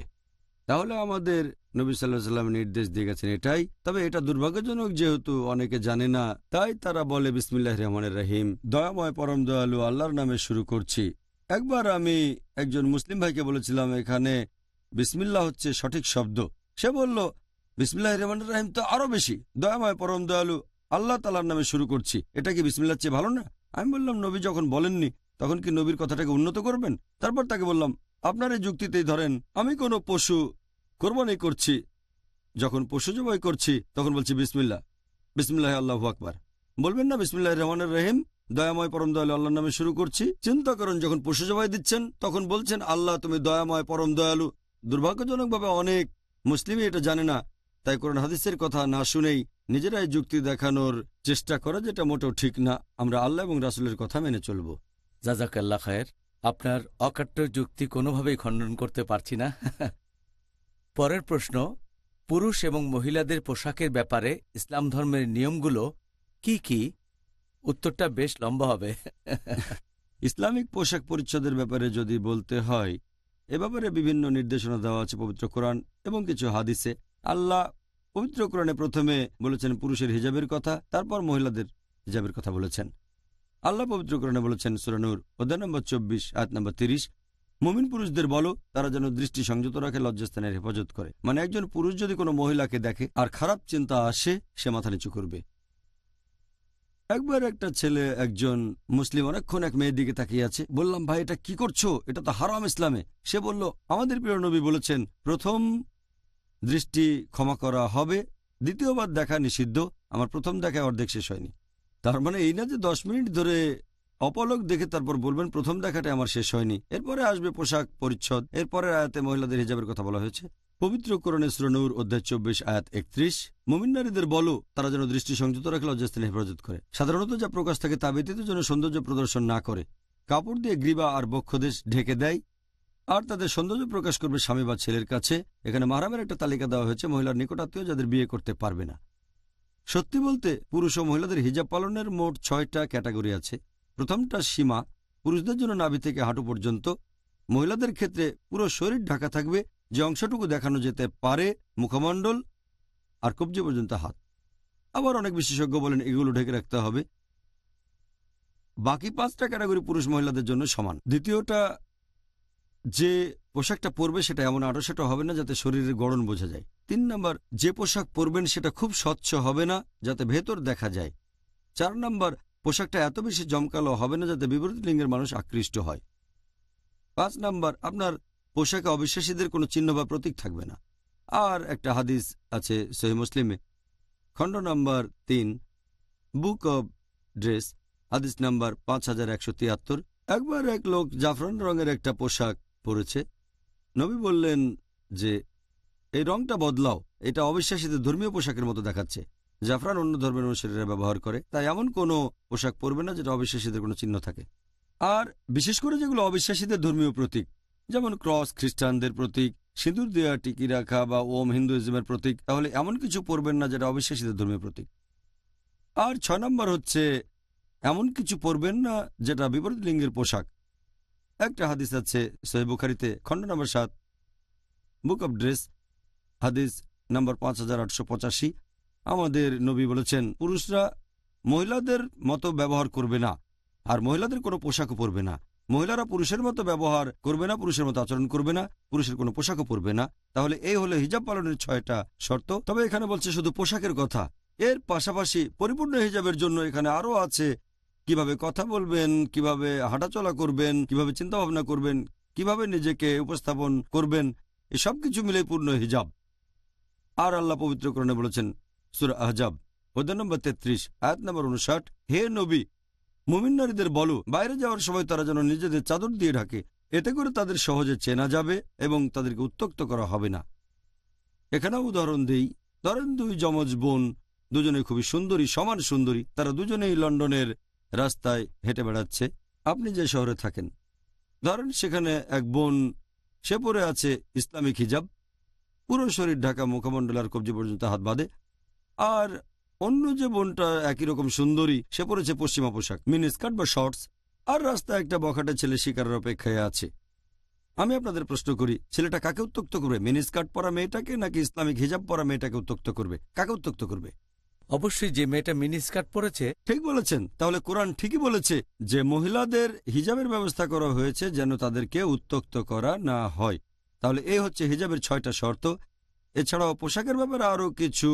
তাহলে আমাদের নবী সাল্লাহ সাল্লাম নির্দেশ দিয়ে গেছেন এটাই। তবে এটা দুর্ভাগ্যজনক যেহেতু অনেকে জানে না তাই তারা বলে বিসমিল্লাহ রহমানের রাহিম দয়াময় পরম দয়ালু আল্লাহর নামে শুরু করছি। একবার আমি একজন মুসলিম ভাইকে বলেছিলাম এখানে বিসমিল্লাহ হচ্ছে সঠিক শব্দ। সে বলল বিসমিল্লাহ রহমান রাহিম, তো আরও বেশি। দয়াময় পরম দয়ালু, আল্লাহ তালার নামে শুরু করছি। এটা কি বিসমিল্লার চেয়ে ভালো না? আমি বললাম, নবী যখন বলেননি, তখন কি নবীর কথাটাকে উন্নত করবেন? তারপর তাকে বললাম, আপনার এই যুক্তিতেই ধরেন, আমি কোনো পশু কোরবানি করছি। যখন পশু জবাই করছি, তখন বলছি বিসমিল্লা বিসমিল্লাহ আল্লাহ আকবার। বলবেন না বিসমিল্লাহ রহমানের রহিম, দয়াময় পরম দয়ালু, আল্লাহর নামে শুরু করছি। চিন্তা করেন, যখন পশু জবাই দিচ্ছেন, তখন বলছেন, আল্লাহ, তুমি দয়াময় পরম দয়ালু। দুর্ভাগ্যজনকভাবে অনেক মুসলিমই এটা জানে না তাই কোরআন হাদিসের কথা না শুনেই নিজেরাই যুক্তি দেখানোর চেষ্টা করে যেটা মোটেও ঠিক না। আমরা আল্লাহ এবং রাসুলের কথা মেনে চলব। জাজাকাল্লা খায়ের আপনার অকাট্য যুক্তি কোনোভাবেই খণ্ডন করতে পারছি না। পরের প্রশ্ন পুরুষ এবং মহিলাদের পোশাকের ব্যাপারে ইসলাম ধর্মের নিয়মগুলো কি কি? উত্তরটা বেশ লম্বা হবে। ইসলামিক পোশাক পরিচ্ছদের ব্যাপারে যদি বলতে হয় এ ব্যাপারে বিভিন্ন নির্দেশনা দেওয়া আছে পবিত্র কোরআন এবং কিছু হাদিসে। আল্লাহ পবিত্র কোরআনে প্রথমে বলেছেন পুরুষের হিজাবের কথা, তারপর মহিলাদের হিজাবের কথা বলেছেন। আল্লাহ পবিত্র কোরআনে বলেছেন সুরানুর অধ্যায় নম্বর চব্বিশ, আয়াত নম্বর তিরিশ, মুমিন পুরুষদের বলো, তারা যেন দৃষ্টি সংযত রাখে, লজ্জাস্থানের হেফাজত করে। মানে একজন পুরুষ যদি কোনো মহিলাকে দেখে, আর খারাপ চিন্তা আসে, সে মাথা নিচু করবে। একবার একটা ছেলে, একজন মুসলিম অনেকক্ষণ এক মেয়ের দিকে তাকিয়ে আছে। বললাম, ভাই, এটা কি করছ? এটা তো হারাম ইসলামে। সে বলল, আমাদের প্রিয় নবী বলেছেন, প্রথম দৃষ্টি ক্ষমা করা হবে, দ্বিতীয়বার দেখা নিষিদ্ধ। আমার প্রথম দেখায় অর্ধেক শেষ হয়নি। তার মানে এই না যে দশ মিনিট ধরে অপলক দেখে তারপর বলবেন, প্রথম দেখাটা আমার শেষ হয়নি। এরপরে আসবে পোশাক পরিচ্ছদ এরপরে আয়াতে মহিলাদের হিজাবের কথা বলা হয়েছে। পবিত্র করণে শ্রনুর অধ্যায় চব্বিশ, আয়াত একত্রিশ। মোমিন নারীদের বলো, তারা যেন দৃষ্টি সংযত রাখলে লজ্জাস্থানে হেফাজত করে। সাধারণত যা প্রকাশ থাকে তা ব্যতীত যেন সৌন্দর্য প্রদর্শন না করে। কাপড় দিয়ে গ্রীবা আর বক্ষদেশ ঢেকে দেয়, আর তাদের সৌন্দর্য প্রকাশ করবে স্বামী বা ছেলের কাছে। এখানে মারামের একটা তালিকা দেওয়া হয়েছে, মহিলার নিকটাত্মীয় যাদের বিয়ে করতে পারবে না। সত্যি বলতে, পুরুষ ও মহিলাদের হিজাব পালনের মোট ছয়টা ক্যাটাগরি আছে। প্রথমটা সীমা, পুরুষদের জন্য নাভি থেকে হাঁটু পর্যন্ত। মহিলাদের ক্ষেত্রে পুরো শরীর ঢাকা থাকবে যে অংশটুকু দেখানো যেতে পারে, মুখমণ্ডল আর কবজি পর্যন্ত হাত। আবার অনেক বিশেষজ্ঞ বলেন এগুলো ঢেকে রাখতে হবে। বাকি পাঁচটা ক্যাটাগরি পুরুষ মহিলাদের জন্য সমান। দ্বিতীয়টা, যে পোশাকটা পরবে সেটা এমন আড়সাটো হবে না যাতে শরীরের গড়ন বোঝা যায়। তিন নম্বর, যে পোশাক পরবেন সেটা খুব স্বচ্ছ হবে না যাতে ভেতর দেখা যায়। চার নম্বর, পোশাকটা এত বেশি জমকালো হবে না যাতে বিপরীত লিঙ্গের মানুষ আকৃষ্ট হয়। পাঁচ নম্বর, আপনার পোশাকে অবিশ্বাসীদের কোনো চিহ্ন বা প্রতীক থাকবে না। আর একটা হাদিস আছে সহি মুসলিমে। খণ্ড নম্বর তিন, বুক অব ড্রেস, হাদিস নাম্বার পাঁচ হাজার একশো তিয়াত্তর। একবার এক লোক জাফরান রঙের একটা পোশাক পরেছে। নবী বললেন যে, এই রংটা বদলাও, এটা অবিশ্বাসীদের ধর্মীয় পোশাকের মতো দেখাচ্ছে। জাফরান অন্য ধর্মের অনুসারীরা ব্যবহার করে, তাই এমন কোনো পোশাক পরবে না যেটা অবিশ্বাসীদের কোনো চিহ্ন থাকে। আর বিশেষ করে যেগুলো অবিশ্বাসীদের ধর্মীয় প্রতীক যেমন ক্রস খ্রিস্টানদের প্রতীক, সিঁদুর দেওয়া টিকি রাখা বা ওম হিন্দুইজমের প্রতীক, তাহলে এমন কিছু পরবেন না যেটা অবিশ্বাসীদের ধর্মীয় প্রতীক। আর ছয় নম্বর হচ্ছে, এমন কিছু পরবেন না যেটা বিপরীত লিঙ্গের পোশাক। একটা হাদিস আছে সহি বুখারিতে, খণ্ড নম্বর সাত, বুক অব ড্রেস, হাদিস নম্বর পাঁচ হাজার আটশো পঁচাশি। আমাদের নবী বলেছেন, পুরুষরা মহিলাদের মতো ব্যবহার করবে না, আর মহিলাদের কোনো পোশাকও পরবে না। মহিলারা পুরুষের মতো ব্যবহার করবে না, পুরুষের মতো আচরণ করবে না, পুরুষের কোনো পোশাকও পরবে না। তাহলে এই হলো হিজাব পালনের ছয়টা শর্ত। তবে এখানে বলছে শুধু পোশাকের কথা। এর পাশাপাশি পরিপূর্ণ হিজাবের জন্য এখানে আরও আছে কীভাবে কথা বলবেন, কীভাবে হাঁটাচলা করবেন, কীভাবে চিন্তা ভাবনা করবেন, কীভাবে নিজেকে উপস্থাপন করবেন এসব কিছু মিলে পূর্ণ হিজাব। আর আল্লাহ পবিত্রকরণে বলেছেন, সুরা আহজাব, অধ্যায় নম্বর তেত্রিশ, আয়াত নম্বর উনষাট, হে নবী মুমিন নারীদের বলো, বাইরে যাওয়ার সময় তারা যেন নিজেদের চাদর দিয়ে ঢাকে। এতে করে তাদের সহজে চেনা যাবে এবং তাদেরকে উত্তক্ত করা হবে না। এখানেও উদাহরণ দেই। ধরেন দুই যমজ বোন, দুজনে খুবই সুন্দরী, সমান সুন্দরী। তারা দুজনেই লন্ডনের রাস্তায় হেঁটে বেড়াচ্ছে। আপনি যে শহরে থাকেন, ধরেন সেখানে এক বোন, সে পরে আছে ইসলামিক হিজাব। পুরো শরীর ঢাকা মুখমণ্ডলার কবজি পর্যন্ত হাত বাঁধে। আর অন্য যে বোনটা একই রকম সুন্দরী সে পরেছে পশ্চিমা পোশাক মিনি স্কার্ট বা শর্টস আর রাস্তায় একটা বখাটে ছেলে শিকারের অপেক্ষায় আছে। আমি আপনাদের প্রশ্ন করি ছেলেটা কাকে উত্তক্ত করবে মিনি স্কার্ট পরা মেয়েটাকে নাকি ইসলামিক হিজাব পরা মেয়েটাকে উত্তক্ত করবে? কাকে উত্তক্ত করবে? অবশ্যই যে মেয়েটা মিনি স্কার্ট পরেছে। ঠিক বলেছেন। তাহলে কোরআন ঠিকই বলেছে যে মহিলাদের হিজাবের ব্যবস্থা করা হয়েছে যেন তাদেরকে উত্তক্ত করা না হয়। তাহলে এই হচ্ছে হিজাবের ছয়টা শর্ত। এছাড়াও পোশাকের ব্যাপারে আরও কিছু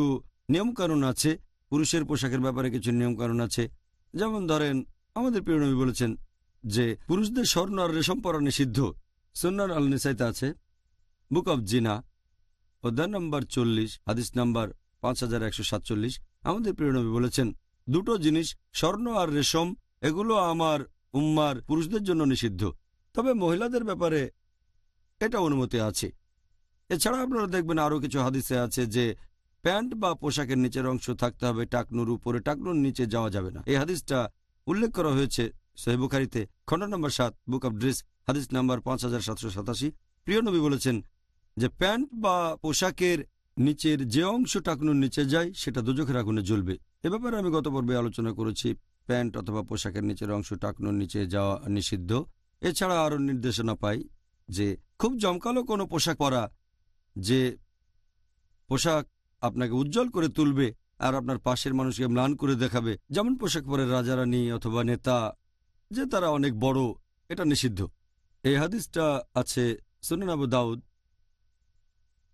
নিয়মকানুন আছে। পুরুষের পোশাকের ব্যাপারে কিছু নিয়মকানুন আছে। যেমন ধরেন, আমাদের প্রিয়নবী বলেছেন যে, পুরুষদের স্বর্ণ আর রেশম পরা নিষিদ্ধ। সুন্নার আল নিসাইতে আছে, বুক অব জিনা, অধ্যায় নম্বর চল্লিশ, হাদিস নাম্বার পাঁচ হাজার একশো সাতচল্লিশ। আমাদের প্রিয়নবী বলেছেন, দুটো জিনিস, স্বর্ণ আর রেশম, এগুলো আমার উম্মার পুরুষদের জন্য নিষিদ্ধ। তবে মহিলাদের ব্যাপারে এটা অনুমতি আছে। এছাড়া আপনারা দেখবেন আরও কিছু হাদিসে আছে যে প্যান্ট বা পোশাকের নিচের অংশ থাকতে হবে টাকনুর উপরে। টাকনুর নিচে যাওয়া যাবে না। এই হাদিসটা উল্লেখ করা হয়েছে সহিবুখারিতে খণ্ড নম্বর সাত, বুক অব ড্রেস, হাদিস নাম্বার পাঁচ হাজার সাতশো সাতাশি। প্রিয় নবী বলেছেন যে প্যান্ট বা পোশাকের নিচের যে অংশ টাকনুর নিচে যায়, সেটা দুজখের আগুনে জ্বলবে। এ ব্যাপারে আমি গত পর্বে আলোচনা করেছি, প্যান্ট অথবা পোশাকের নিচের অংশ টাকনুর নিচে যাওয়া নিষিদ্ধ। এছাড়া আরও নির্দেশনা পাই যে খুব জমকালো কোনো পোশাক পরা যে পোশাক আপনাকে উজ্জ্বল করে তুলবে আর আপনার পাশের মানুষকে ম্লান করে দেখাবে। যেমন পোশাক পরে রাজারানী অথবা নেতা, যে তারা অনেক বড়, এটা নিষিদ্ধ। এই হাদিসটা আছে সুনান আবু দাউদ,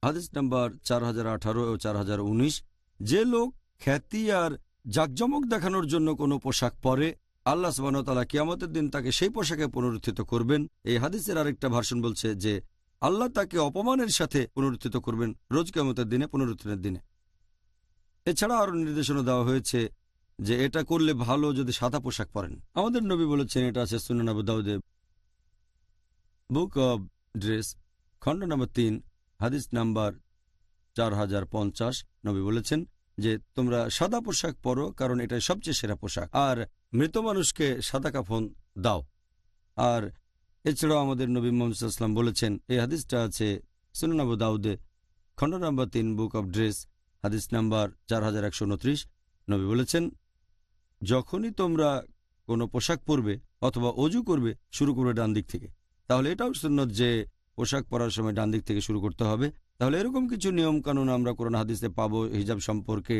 হাদিস নাম্বার চার হাজার আঠারো ও চার হাজার উনিশ। যে লোক খ্যাতি আর জাকজমক দেখানোর জন্য কোনো পোশাক পরে, আল্লাহ সবানতালা কিয়ামতের দিন তাকে সেই পোশাকে পুনরুত্থিত করবেন। এই হাদিসের আরেকটা ভার্সন বলছে যে আল্লাহ তাকে অপমানের সাথে পুনরুত্থিত করবেন রোজ কেমতের দিনে পুনরুত্থানের দিনে। এছাড়া আরও নির্দেশনা দেওয়া হয়েছে যে এটা করলে ভালো যদি সাদা পোশাক পরেন। আমাদের নবী বলেছেন, এটা আছে সুনান আবু দাউদে। বুক অব ড্রেস খণ্ড নম্বর তিন, হাদিস নাম্বার চার হাজার পঞ্চাশ, নবী বলেছেন যে তোমরা সাদা পোশাক পরো কারণ এটা সবচেয়ে সেরা পোশাক। আর মৃত মানুষকে সাদা কাফন দাও। আর এছাড়াও আমাদের নবী মোহাম্মদাম বলেছেন, এই হাদিসটা আছে সুনান আবু দাউদে খণ্ড নম্বর তিন, বুক অব ড্রেস, হাদিস নাম্বার চার হাজার একশো উনত্রিশ। নবী বলেছেন, যখনই তোমরা কোনো পোশাক পরবে অথবা অজু করবে, শুরু করবে ডান দিক থেকে। তাহলে এটাও সুন্নত যে পোশাক পরার সময় ডান দিক থেকে শুরু করতে হবে। তাহলে এরকম কিছু নিয়ম কানুন আমরা কোরআন হাদিসে পাবো, হিজাব সম্পর্কে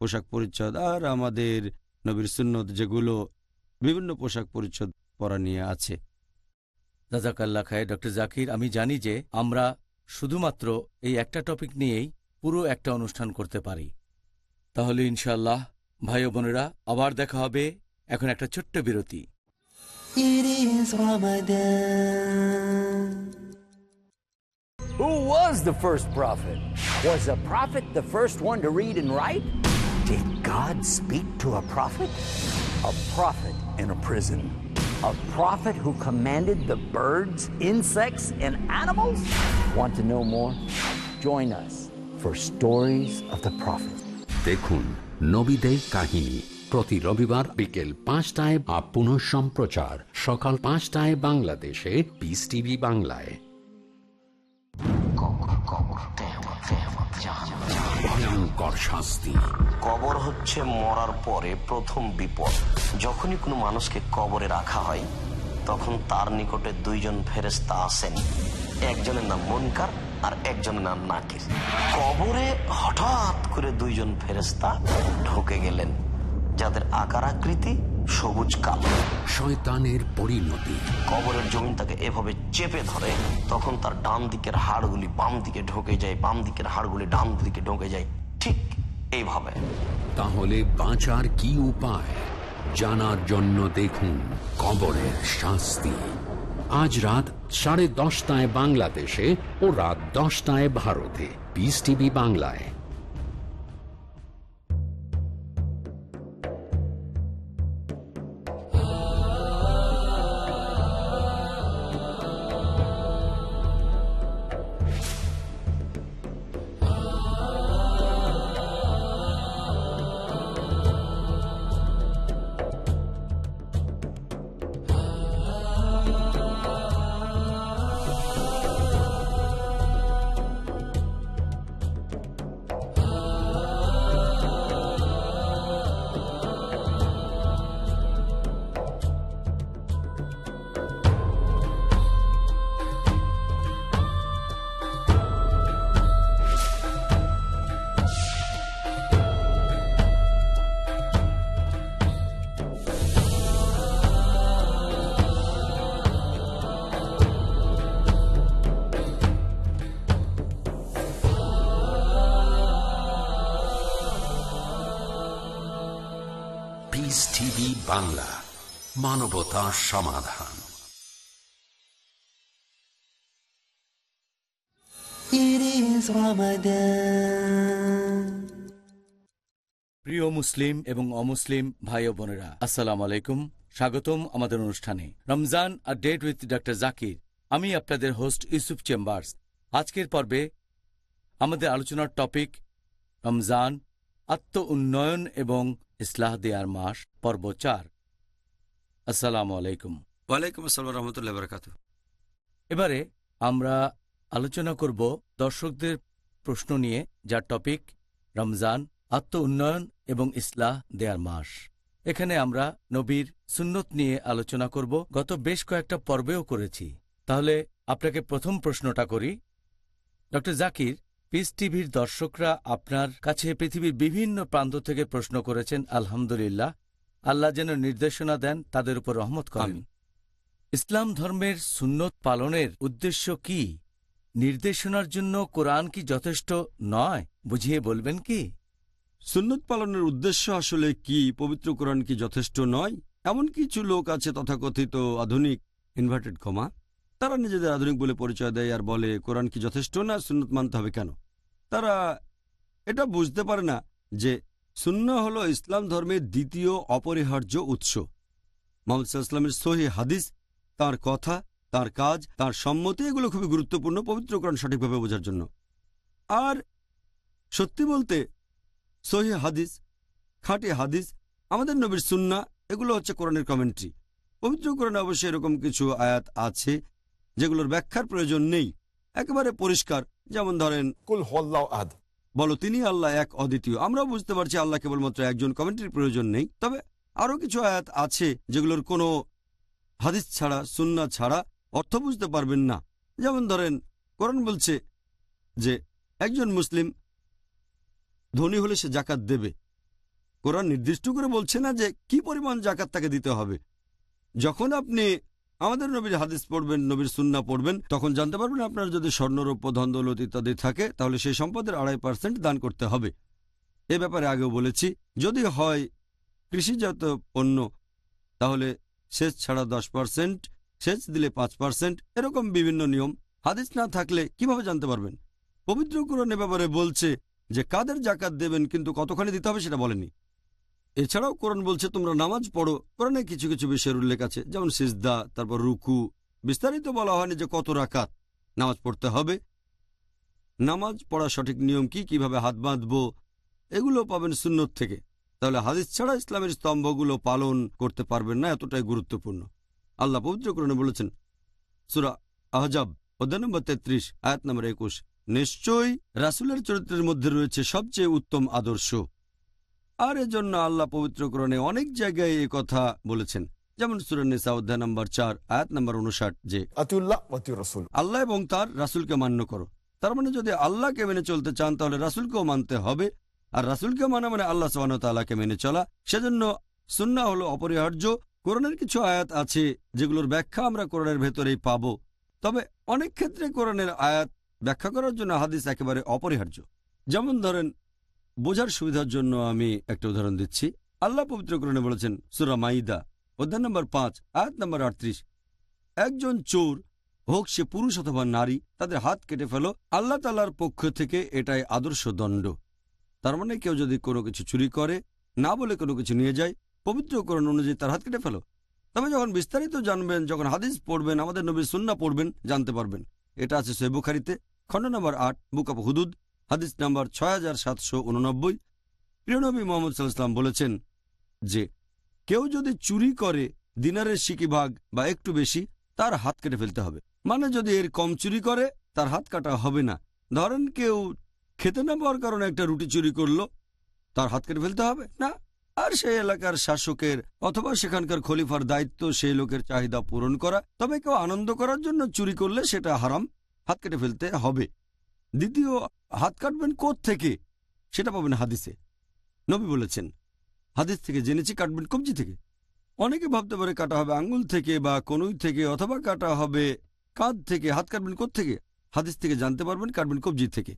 পোশাক পরিচ্ছদ আর আমাদের নবীর সুন্নত যেগুলো বিভিন্ন পোশাক পরিচ্ছদ পরা নিয়ে আছে। জাজাকাল্লা খায় ডক্টর জাকির আমি জানি যে আমরা শুধুমাত্র এই একটা টপিক নিয়েই পুরো একটা অনুষ্ঠান করতে পারি তাহলে ইনশাল্লাহ ভাই বোনেরা আবার দেখা হবে এখন একটা ছোট্ট বিরতি. Who was the first prophet? Was a prophet the first one to read and write? Did God speak to a prophet? A prophet in a prison. A prophet who commanded the birds, insects, and animals? Want to know more? Join us for Stories of the Prophet. দেখুন নবীদের কাহিনী প্রতি রবিবার বিকেল পাঁচটায় বা পুনঃ সম্প্রচার সকাল পাঁচটায় বাংলাদেশে পিস টিভি বাংলায় ভয়ঙ্কর শাস্তি। কবর হচ্ছে মরার পরে প্রথম বিপদ। যখনই কোনো মানুষকে কবরে রাখা হয়, তখন তার নিকটে দুইজন ফেরেস্তা আসেন। একজনের নাম মনকার আর একজনের নাম নাকির। কবরে হঠাৎ করে দুইজন ফেরেস্তা ঢুকে গেলেন, যাদের আকার আকৃতি সবুজ কালো। শয়তানের পরিণতি। কবরের জমিন তাকে এভাবে চেপে ধরে তখন তার ডান দিকের হাড়গুলি বাম দিকে ঢোকে যায় বাম দিকের হাড়গুলি ডান দিকে ঢোকে যায়। ঠিক এইভাবে। তাহলে বাঁচার কি উপায়? জানার জন্য দেখুন কবরের শাস্তি। আজ রাত সাড়ে দশটায় বাংলাদেশে ও রাত দশটায় ভারতে। পিস টিভি বাংলায়। সমাধান। It is Ramadan. প্রিয় মুসলিম এবং অমুসলিম ভাই ও বোনেরা আসসালাম আলাইকুম। স্বাগতম আমাদের অনুষ্ঠানে। রমজান আর ডেট উইথ ডক্টর জাকির। আমি আপনাদের হোস্ট ইউসুফ চেম্বার্স। আজকের পর্বে আমাদের আলোচনার টপিক রমজান আত্ম উন্নয়ন এবং ইসলাহ দেয়ার মাস পর্ব চার। আসসালামু আলাইকুম। ওয়ালাইকুম আসসালাম রহমতুল্লাহ বরকাত এবারে আমরা আলোচনা করব দর্শকদের প্রশ্ন নিয়ে যার টপিক রমজান আত্ম উন্নয়ন এবং ইসলাহ দেয়ার মাস। এখানে আমরা নবীর সুন্নত নিয়ে আলোচনা করব। গত বেশ কয়েকটা পর্বেও করেছি। তাহলে আপনাকে প্রথম প্রশ্নটা করি। ড জাকির পিস টিভির দর্শকরা আপনার কাছে পৃথিবীর বিভিন্ন প্রান্ত থেকে প্রশ্ন করেছেন আলহামদুলিল্লাহ। আল্লাহ যেন নির্দেশনা দেন তাদের উপর রহমত করেন। ইসলাম ধর্মের সুন্নত পালনের উদ্দেশ্য কি? নির্দেশনার জন্য কোরআন কি যথেষ্ট নয় বুঝিয়ে বলবেন কি? সুন্নত পালনের উদ্দেশ্য আসলে কি? পবিত্র কোরআন কি যথেষ্ট নয়? এমন কিছু লোক আছে তথাকথিত আধুনিক ইনভার্টেড কমা তারা নিজেদের আধুনিক বলে পরিচয় দেয় আর বলে কোরআন কি যথেষ্ট না সুন্নত মানতে হবে কেন? তারা এটা বুঝতে পারে না যে শূন্য হল ইসলাম ধর্মের দ্বিতীয় অপরিহার্য উৎস। মোহাম্মদ সহি হাদিস, তার কথা, তার কাজ, তার সম্মতি এগুলো খুবই গুরুত্বপূর্ণ, পবিত্র কোরআন সঠিকভাবে বোঝার জন্য। আর সত্যি বলতে, সহি হাদিস, খাঁটি হাদিস, আমাদের নবীর সুন্না এগুলো হচ্ছে কোরআনের কমেন্ট্রি পবিত্র অবশ্যই এরকম কিছু আয়াত আছে, যেগুলোর ব্যাখ্যার প্রয়োজন নেই, একেবারে পরিষ্কার। যেমন ধরেন, কুল হল্লাহ আদ বলো তিনি আল্লাহ এক অদ্বিতীয়। আমরাও বুঝতে পারছি আল্লাহ কেবলমাত্র একজন, কমেন্ট্রির প্রয়োজন নেই। তবে আরও কিছু আয়াত আছে যেগুলোর কোনো হাদিস ছাড়া সুন্না ছাড়া অর্থ বুঝতে পারবেন না। যেমন ধরেন, কোরআন বলছে যে, একজন মুসলিম ধনী হলে সে জাকাত দেবে। কোরআন নির্দিষ্ট করে বলছে না যে, কি পরিমাণ জাকাত তাকে দিতে হবে? যখন আপনি আমাদের নবীর হাদিস পড়বেন, নবীর সুন্না পড়বেন, তখন জানতে পারবেন আপনার যদি স্বর্ণরৌপ্য, ধন্দৌলত ইত্যাদি থাকে, তাহলে সেই সম্পদের আড়াই পার্সেন্ট দান করতে হবে। এ ব্যাপারে আগেও বলেছি, যদি হয় কৃষিজাত পণ্য, তাহলে সেচ ছাড়া দশ পার্সেন্ট সেচ দিলে পাঁচ পার্সেন্ট এরকম বিভিন্ন নিয়ম। হাদিস না থাকলে কীভাবে জানতে পারবেন? পবিত্র এ ব্যাপারে বলছে যে, কাদের জাকাত দেবেন, কিন্তু কতখানি দিতে হবে সেটা বলেনি। এছাড়াও কোরআন বলছে, তোমরা নামাজ পড়ো। কোরআনে কিছু কিছু বিষয়ের উল্লেখ আছে, যেমন সিজদা, তারপর রুকু। বিস্তারিত বলা হয়নি যে কত রাকাত নামাজ পড়তে হবে। নামাজ পড়া সঠিক নিয়ম কি? কীভাবে হাত বাঁধব? এগুলো পাবেন সুন্নত থেকে। তাহলে হাদিস ছাড়া ইসলামের স্তম্ভগুলো পালন করতে পারবেন না, এতটাই গুরুত্বপূর্ণ। আল্লাহ পবিত্র কোরআনে বলেছেন, সুরা আহজাব, অধ্যায় নম্বর তেত্রিশ, আয়াত নম্বর একুশ, নিশ্চয়ই রাসুলের চরিত্রের মধ্যে রয়েছে সবচেয়ে উত্তম আদর্শ। আর এজন্য আল্লাহ পবিত্র পবিত্রকরণে অনেক জায়গায় এ কথা বলেছেন। যেমন সুরানিসা অধ্যায় নম্বর চার আয়াত নম্বর উনষাট যে আল্লাহ এবং তার রাসুলকে মান্য করো। তার মানে যদি আল্লাহকে মেনে চলতে চান তাহলে রাসুলকেও মানতে হবে। আর রাসুলকে মানা মানে আল্লাহ সাবানতাল্লাহকে মেনে চলা। সেজন্য সুন্না হলো অপরিহার্য। কোরআনের কিছু আয়াত আছে যেগুলোর ব্যাখ্যা আমরা কোরআনের ভেতরেই পাব। তবে অনেক ক্ষেত্রে কোরআনের আয়াত ব্যাখ্যা করার জন্য হাদিস একেবারে অপরিহার্য। যেমন ধরেন বোঝার সুবিধার জন্য আমি একটা উদাহরণ দিচ্ছি। আল্লাহ পবিত্র কোরআনে বলেছেন, সুরা মাইদা, অধ্যায় নম্বর পাঁচ, আয়াত নম্বর আটত্রিশ। একজন চোর হোক সে পুরুষ অথবা নারী, তাদের হাত কেটে ফেল, আল্লাহ তাল্লার পক্ষ থেকে এটাই আদর্শ দণ্ড। তার মানে কেউ যদি কোনো কিছু চুরি করে, না বলে কোনো কিছু নিয়ে যায় পবিত্রকরণ অনুযায়ী তার হাত কেটে ফেলো। তবে যখন বিস্তারিত জানবেন, যখন হাদিস পড়বেন, আমাদের নবী সুন্না পড়বেন, জানতে পারবেন। এটা আছে সোহেবুখারিতে খণ্ড নম্বর আট, বুক অফ হুদুদ। হাদিস নাম্বার ছয় হাজার সাতশো উননব্বই। প্রিয়নবী মোহাম্মদ সাল্লাহাম বলেছেন যে, কেউ যদি চুরি করে দিনারের সিকি ভাগ বা একটু বেশি, তার হাত কেটে ফেলতে হবে। মানে যদি এর কম চুরি করে, তার হাত কাটা হবে না। ধরেন কেউ খেতে না পাওয়ার কারণে একটা রুটি চুরি করল, তার হাত কেটে ফেলতে হবে? না। আর সেই এলাকার শাসকের অথবা সেখানকার খলিফার দায়িত্ব সেই লোকের চাহিদা পূরণ করা, তবে কেউ আনন্দ করার জন্য চুরি করলে সেটা হারাম, হাত কেটে ফেলতে হবে। দ্বিতীয় হাত কাটবেন থেকে সেটা পাবেন হাদিসে। নবী বলেছেন, হাদিস থেকে জেনেছি, কাটবেন কবজি থেকে। অনেকে ভাবতে পারে কাটা হবে আঙ্গুল থেকে বা কনুই থেকে, অথবা কাটা হবে কাঁধ থেকে। হাত কাটবেন থেকে হাদিস থেকে জানতে পারবেন, কাটবেন কবজি থেকে।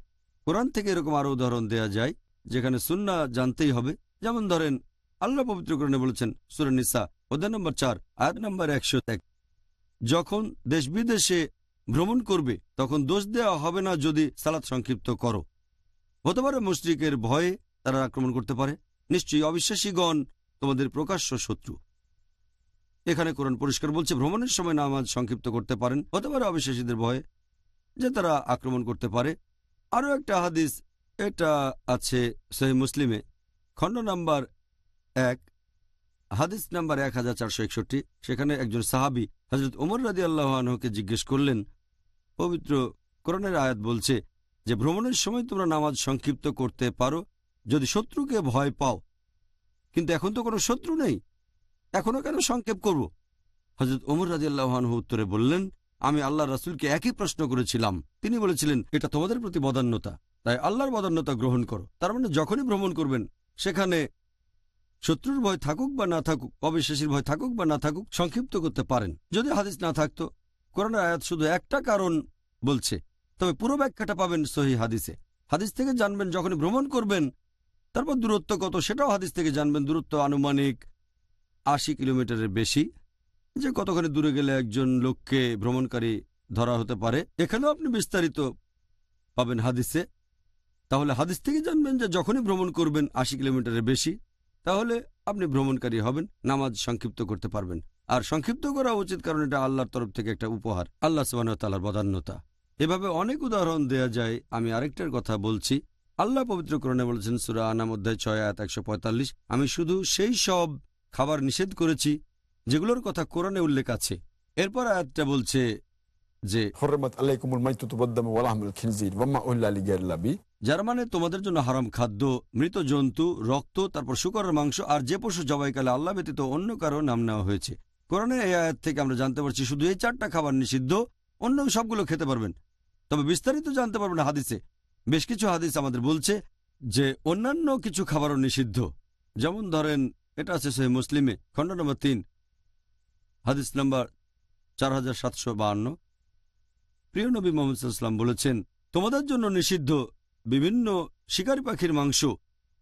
কোরআন থেকে এরকম আরও উদাহরণ দেয়া যায়, যেখানে সুন্না জানতেই হবে। যেমন ধরেন, আল্লাহ পবিত্রকরণে বলেছেন সুরানিসা অধ্যায় নম্বর চার, আয়াত নম্বর একশো এক। যখন দেশ বিদেশে ভ্রমণ করবে, তখন দোষ দেওয়া হবে না যদি সালাদ সংক্ষিপ্ত করো। হতে পারে মুশরিকের ভয়ে তারা আক্রমণ করতে পারে। নিশ্চয়ই অবিশ্বাসীগণ তোমাদের প্রকাশ্য শত্রু। এখানে কোরআন পরিষ্কার বলছে, ভ্রমণের সময় নামাজ সংক্ষিপ্ত করতে পারেন। হতে পারে অবিশ্বাসীদের ভয়ে যে তারা আক্রমণ করতে পারে। আরও একটা হাদিস, এটা আছে সহি মুসলিমে, খণ্ড নাম্বার এক হাদিস নাম্বার এক হাজার চারশো একষট্টি, সেখানে একজন সাহাবি হজরত উমর রাজি আল্লাহকে জিজ্ঞেস করলেন, পবিত্র করণের আয়াত বলছে যে, ভ্রমণের সময় তোমরা নামাজ সংক্ষিপ্ত করতে পারো, যদি শত্রুকে ভয় পাও। কিন্তু এখন তো কোনো শত্রু নেই। এখনও কেন সংক্ষেপ করব? হজরত ওমর রাজি আল্লাহানহু উত্তরে বললেন, আমি আল্লাহ রাসুলকে একই প্রশ্ন করেছিলাম। তিনি বলেছিলেন, এটা তোমাদের প্রতি বদান্যতা। তাই আল্লাহর বদান্যতা গ্রহণ করো। তার মানে যখনই ভ্রমণ করবেন, সেখানে শত্রুর ভয় থাকুক বা না থাকুক, অবিশ্বাসীর ভয় থাকুক বা না থাকুক, সংক্ষিপ্ত করতে পারেন। যদি হাদিস না থাকতো করোনার আয়াত শুধু একটা কারণ বলছে, তবে পুরো ব্যাখ্যাটা পাবেন সহি হাদিসে। হাদিস থেকে জানবেন যখনই ভ্রমণ করবেন, তারপর দূরত্ব কত সেটাও হাদিস থেকে জানবেন, দূরত্ব আনুমানিক আশি কিলোমিটারের বেশি। যে কতখানি দূরে গেলে একজন লোককে ভ্রমণকারী ধরা হতে পারে, এখানেও আপনি বিস্তারিত পাবেন হাদিসে। তাহলে হাদিস থেকে জানবেন যে যখনই ভ্রমণ করবেন, আশি কিলোমিটারের বেশি তাহলে আপনি ভ্রমণকারী হবেন, নামাজ সংক্ষিপ্ত করতে পারবেন। আর সংক্ষিপ্ত করা উচিত কারণ এটা আল্লাহর তরফ থেকে একটা উপহার, আল্লাহ তালার বদান্যতা এভাবে অনেক উদাহরণ দেয়া যায়, আমি আরেকটার কথা বলছি। আল্লাহ পবিত্র করণে বলেছেন, সুরা আনাম অধ্যায় ছয়, আয়াত একশো পঁয়তাল্লিশ, আমি শুধু সেই সব খাবার নিষেধ করেছি, যেগুলোর কথা কোরআনে উল্লেখ আছে। এরপর আয়াতটা বলছে যে যার মানে তোমাদের জন্য হারাম খাদ্য, মৃত জন্তু, রক্ত, তারপর শুকরের মাংস আর যে পশু জবাইকালে আল্লাহ ব্যতীত অন্য কারও নাম নেওয়া হয়েছে। কোরআনের এই আয়াত থেকে আমরা জানতে পারছি শুধু এই চারটা খাবার নিষিদ্ধ, অন্য সবগুলো খেতে পারবেন। তবে বিস্তারিত জানতে পারবেন হাদিসে। বেশ কিছু হাদিস আমাদের বলছে যে অন্যান্য কিছু খাবারও নিষিদ্ধ। যেমন ধরেন, এটা আছে সহি মুসলিমে, খণ্ড নম্বর তিন, হাদিস নম্বর চার হাজার সাতশো বাহান্ন। প্রিয় নবী মোহাম্মদ বলেছেন, তোমাদের জন্য নিষিদ্ধ বিভিন্ন শিকারী পাখির মাংস,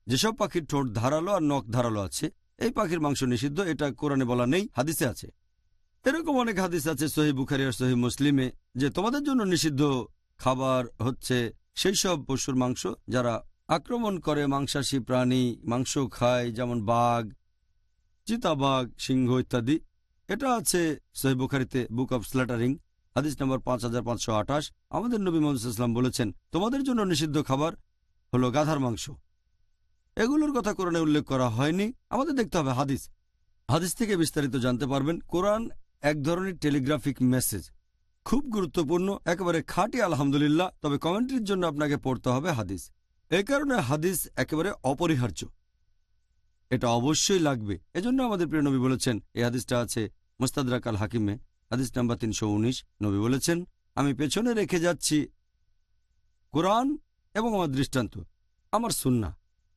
যেসব পাখির ঠোঁট ধারালো আর নখ ধারালো আছে, এই পাখির মাংস নিষিদ্ধ, এটা কোরআনে বলা নেই, হাদিসে আছে। এরকম অনেক হাদিস আছে সহি বুখারি আর সহি মুসলিমে, যে তোমাদের জন্য নিষিদ্ধ খাবার হচ্ছে সেই সব পশুর মাংস, যারা আক্রমণ করে মাংসাশী প্রাণী, মাংস খায়, যেমন বাঘ, চিতাবাঘ, সিংহ ইত্যাদি। এটা আছে সহি বুখারিতে বুক অব স্ল্যাটারিং হাদিস নম্বর পাঁচ হাজার পাঁচশো আঠাশ। আমাদের নবী মোহাম্মদ বলেছেন, তোমাদের জন্য নিষিদ্ধ খাবার হলো গাধার মাংস। এগুলোর কথা কোরআনে উল্লেখ করা হয়নি। আমাদের দেখতে হবে হাদিস। হাদিস থেকে বিস্তারিত জানতে পারবেন কোরআন এক ধরনের টেলিগ্রাফিক মেসেজ। খুব গুরুত্বপূর্ণ, একেবারে খাঁটি, আলহামদুলিল্লাহ, তবে কমেন্ট্রির জন্য আপনাকে পড়তে হবে হাদিস। এ কারণে হাদিস একেবারে অপরিহার্য। এটা অবশ্যই লাগবে। এজন্য আমাদের প্রিয় নবী বলেছেন, এই হাদিসটা আছে মোস্তাদাক আল হাকিমে হাদিস নাম্বার তিনশো উনিশ। নবী বলেছেন, আমি পেছনে রেখে যাচ্ছি কোরআন এবং আমার দৃষ্টান্ত, আমার সুন্না।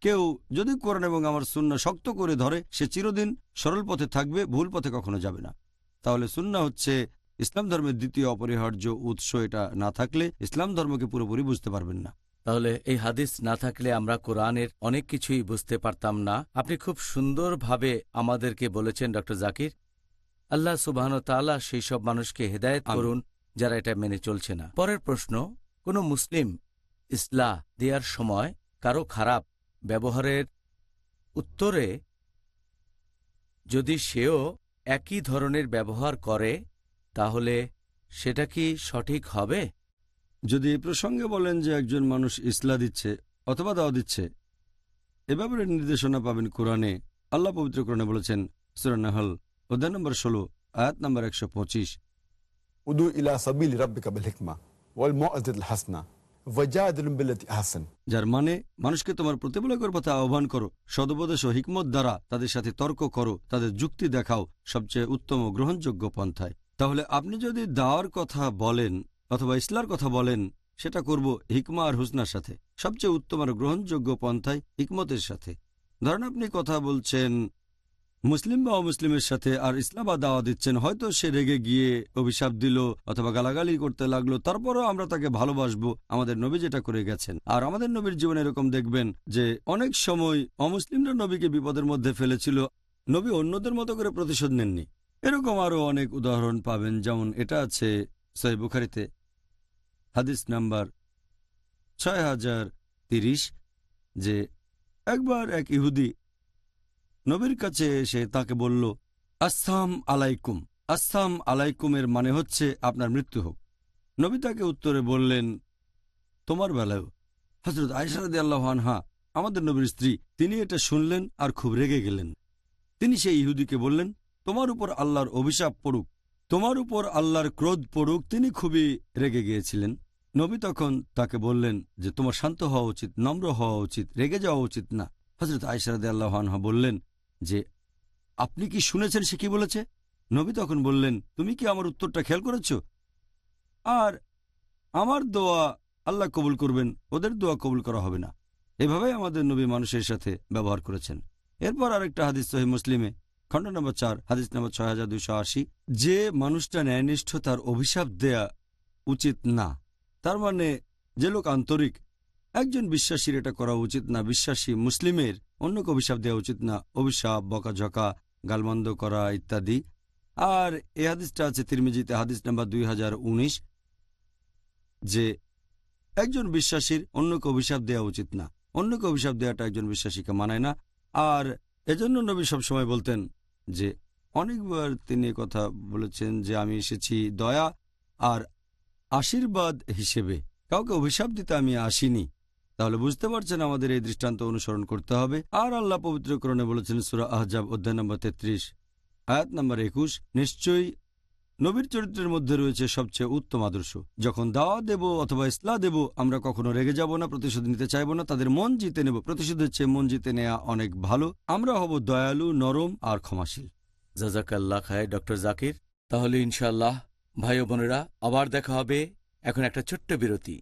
কেউ যদি কোরআন এবং আমার সুন্না শক্ত করে ধরে, সে চিরদিন সরল পথে থাকবে, ভুল পথে কখনো যাবে না। তাহলে সুন্না হচ্ছে ইসলাম ধর্মের দ্বিতীয় অপরিহার্য উৎস, এটা না থাকলে ইসলাম ধর্মকে পুরোপুরি বুঝতে পারবেন না। তাহলে এই হাদিস না থাকলে আমরা কোরআনের অনেক কিছুই বুঝতে পারতাম না। আপনি খুব সুন্দরভাবে আমাদেরকে বলেছেন, ডক্টর জাকির। আল্লাহ সুবাহন তাল্লাহ সেই সব মানুষকে হেদায়েত করুন যারা এটা মেনে চলছে না। পরের প্রশ্ন কোনো মুসলিম ইসলাহ দেওয়ার সময় কারও খারাপ ব্যবহারের উত্তরে যদি সেও একই ধরনের ব্যবহার করে তাহলে সেটা কি সঠিক হবে? যদি এই প্রসঙ্গে বলেন যে একজন মানুষ ইসলা দিচ্ছে অথবা দাওয়া দিচ্ছে এ ব্যাপারে নির্দেশনা পাবেন কোরআনে। আল্লাহ পবিত্র কোরআনে বলেছেন সুরানাহল অধ্যায় নম্বর ষোলো আয়াত নম্বর একশো পঁচিশ উদু ইলা সাবিল রাব্বিকা বিল হিকমা ওয়াল হাসনা যার মানে মানুষকে তোমার প্রতিবলকের পথে আহ্বান করো সদুপদেশ ও হিকমত দ্বারা তাদের সাথে তর্ক করো তাদের যুক্তি দেখাও সবচেয়ে উত্তম ও গ্রহণযোগ্য পন্থায় তাহলে আপনি যদি দাওয়ার কথা বলেন অথবা ইসলার কথা বলেন সেটা করব হিকমা আর হুসনার সাথে সবচেয়ে উত্তম আর গ্রহণযোগ্য পন্থায় হিকমতের সাথে ধরেন আপনি কথা বলছেন মুসলিম বা অমুসলিমের সাথে আর ইসলাম দাওয়া দিচ্ছেন, হয়তো সে রেগে গিয়ে অভিশাপ দিল অথবা গালাগালি করতে লাগল, তারপরও আমরা তাকে ভালোবাসবো, আমাদের নবী যেটা করে গেছেন। আর আমাদের নবীর জীবনে এরকম দেখবেন যে, অনেক সময় অমুসলিমরা নবীকে বিপদের মধ্যে ফেলেছিল, নবী অন্যদের মতো করে প্রতিশোধ নেননি। এরকম আরও অনেক উদাহরণ পাবেন, যেমন এটা আছে সহি বুখারিতে। হাদিস নাম্বার ছয় হাজার তিরিশ, যে একবার এক ইহুদি নবীর কাছে এসে তাকে বলল, আসসাম আলাইকুম। আসসাম আলাইকুমের মানে হচ্ছে আপনার মৃত্যু হোক। নবী তাকে উত্তরে বললেন, তোমার বেলায়ও। হজরত আয়সারদি আল্লাহান হা আমাদের নবীর স্ত্রী, তিনি এটা শুনলেন আর খুব রেগে গেলেন। তিনি সেই ইহুদিকে বললেন, তোমার উপর আল্লাহর অভিশাপ পড়ুক, তোমার উপর আল্লাহর ক্রোধ পড়ুক, তিনি খুবই রেগে গিয়েছিলেন। নবী তখন তাকে বললেন যে, তোমার শান্ত হওয়া উচিত, নম্র হওয়া উচিত, রেগে যাওয়া উচিত না। হজরত আয়সারদ আল্লাহানহা বললেন যে, আপনি কি শুনেছেন সে কি বলেছে? নবী তখন বললেন, তুমি কি আমার উত্তরটা খেয়াল করেছ? আর আমার দোয়া আল্লাহ কবুল করবেন, ওদের দোয়া কবুল করা হবে না। এভাবেই আমাদের নবী মানুষের সাথে ব্যবহার করেছেন। এরপর আরেকটা হাদিস সহি মুসলিমে, খণ্ড নম্বর চার, হাদিস নম্বর ছয় হাজার দুইশো আশি। যে মানুষটা ন্যায়নিষ্ঠ তার অভিশাপ দেয়া উচিত না, তার মানে যে লোক আন্তরিক একজন বিশ্বাসীর এটা করা উচিত না, বিশ্বাসী মুসলিমের অন্যকে অভিশাপ দেওয়া উচিত না, অভিশাপ, বকাঝকা, গালমন্দ করা ইত্যাদি। আর এ হাদিসটা আছে তিরমিজিতে, হাদিস নাম্বার দুই হাজার উনিশ, যে একজন বিশ্বাসীর অন্যকে অভিশাপ দেওয়া উচিত না। অন্যকে অভিশাপ দেওয়াটা একজন বিশ্বাসীকে মানায় না। আর এজন্য নবী সবসময় বলতেন যে, অনেকবার তিনি কথা বলেছেন যে, আমি এসেছি দয়া আর আশীর্বাদ হিসেবে। কাউকে অভিশাপ দিতে আমি আসিনি। তাহলে বুঝতে পারছেন আমাদের এই দৃষ্টান্ত অনুসরণ করতে হবে। আর আল্লাহ পবিত্রকরণে বলেছেন, সুরা আহজাব অধ্যায় নম্বর তেত্রিশ, আয়াত নম্বর একুশ, নিশ্চয়ই নবীর চরিত্রের মধ্যে রয়েছে সবচেয়ে উত্তম আদর্শ। যখন দাওয়া দেব অথবা ইসলা দেব, আমরা কখনো রেগে যাব না, প্রতিশোধ নিতে চাইব না, তাদের মন জিতে নেব। প্রতিশোধের চেয়ে মন জিতে নেওয়া অনেক ভালো। আমরা হব দয়ালু, নরম আর ক্ষমাশীল। জাজাকাল্লাহ খায় ডক্টর জাকির। তাহলে ইনশাল্লাহ ভাই বোনেরা, আবার দেখা হবে। এখন একটা ছোট্ট বিরতি।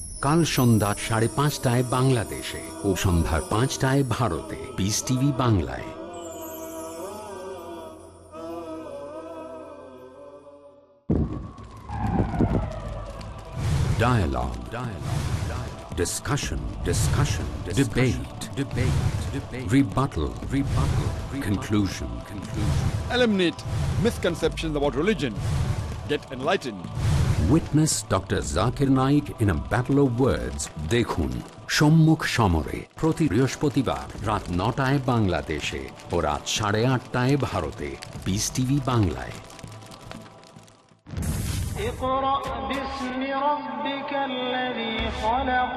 কাল সন্ধ্যা সাড়ে পাঁচটায় বাংলাদেশে ও সন্ধ্যা পাঁচটায় ভারতে পিস টিভি বাংলায় Dialogue. Dialogue. Dialogue. Discussion. Discussion. Debate. Debate. Debate. Rebuttal. Rebuttal. Conclusion. Conclusion. Eliminate misconceptions about religion. Get enlightened. Witness Dr. Zakir Naik in a battle of words. দেখুন সম্মুখ সমরে প্রতি বৃহস্পতিবার রাত নটায় বাংলাদেশে ও রাত সাড়ে আটটায় ভারতে পিস টিভি বাংলায় اقرأ باسم ربك الذي خلق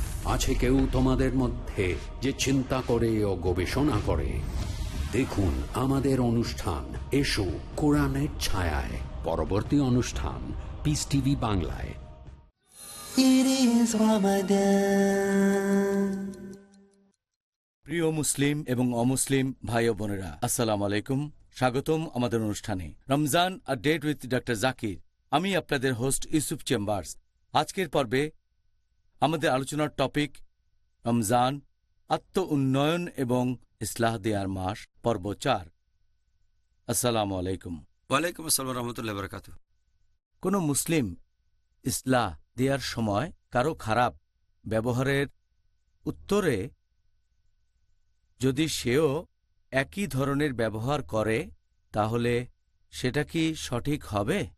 আছে কেউ তোমাদের মধ্যে যে চিন্তা করে ও গবেষণা করে? দেখুন আমাদের অনুষ্ঠান। এসো কোরআনের ছায়ায়। পরবর্তী অনুষ্ঠান পিস টিভি বাংলায়. প্রিয় মুসলিম এবং অমুসলিম ভাই ও বোনেরা আসসালাম আলাইকুম। স্বাগতম আমাদের অনুষ্ঠানে। রমজান আর ডেট উইথ ডক্টর জাকির। আমি আপনাদের হোস্ট ইউসুফ চেম্বার্স আজকের পর্বে আমাদের আলোচনার টপিক রমজান আত্ম উন্নয়ন এবং ইসলাহ দেয়ার মাস পর্ব চার। আসসালামু আলাইকুম। ওয়ালাইকুম আসসালাম রহমতুল্লাহ বরকাত কোনো মুসলিম ইসলাহ দেওয়ার সময় কারও খারাপ ব্যবহারের উত্তরে যদি সেও একই ধরনের ব্যবহার করে তাহলে সেটা কি সঠিক হবে?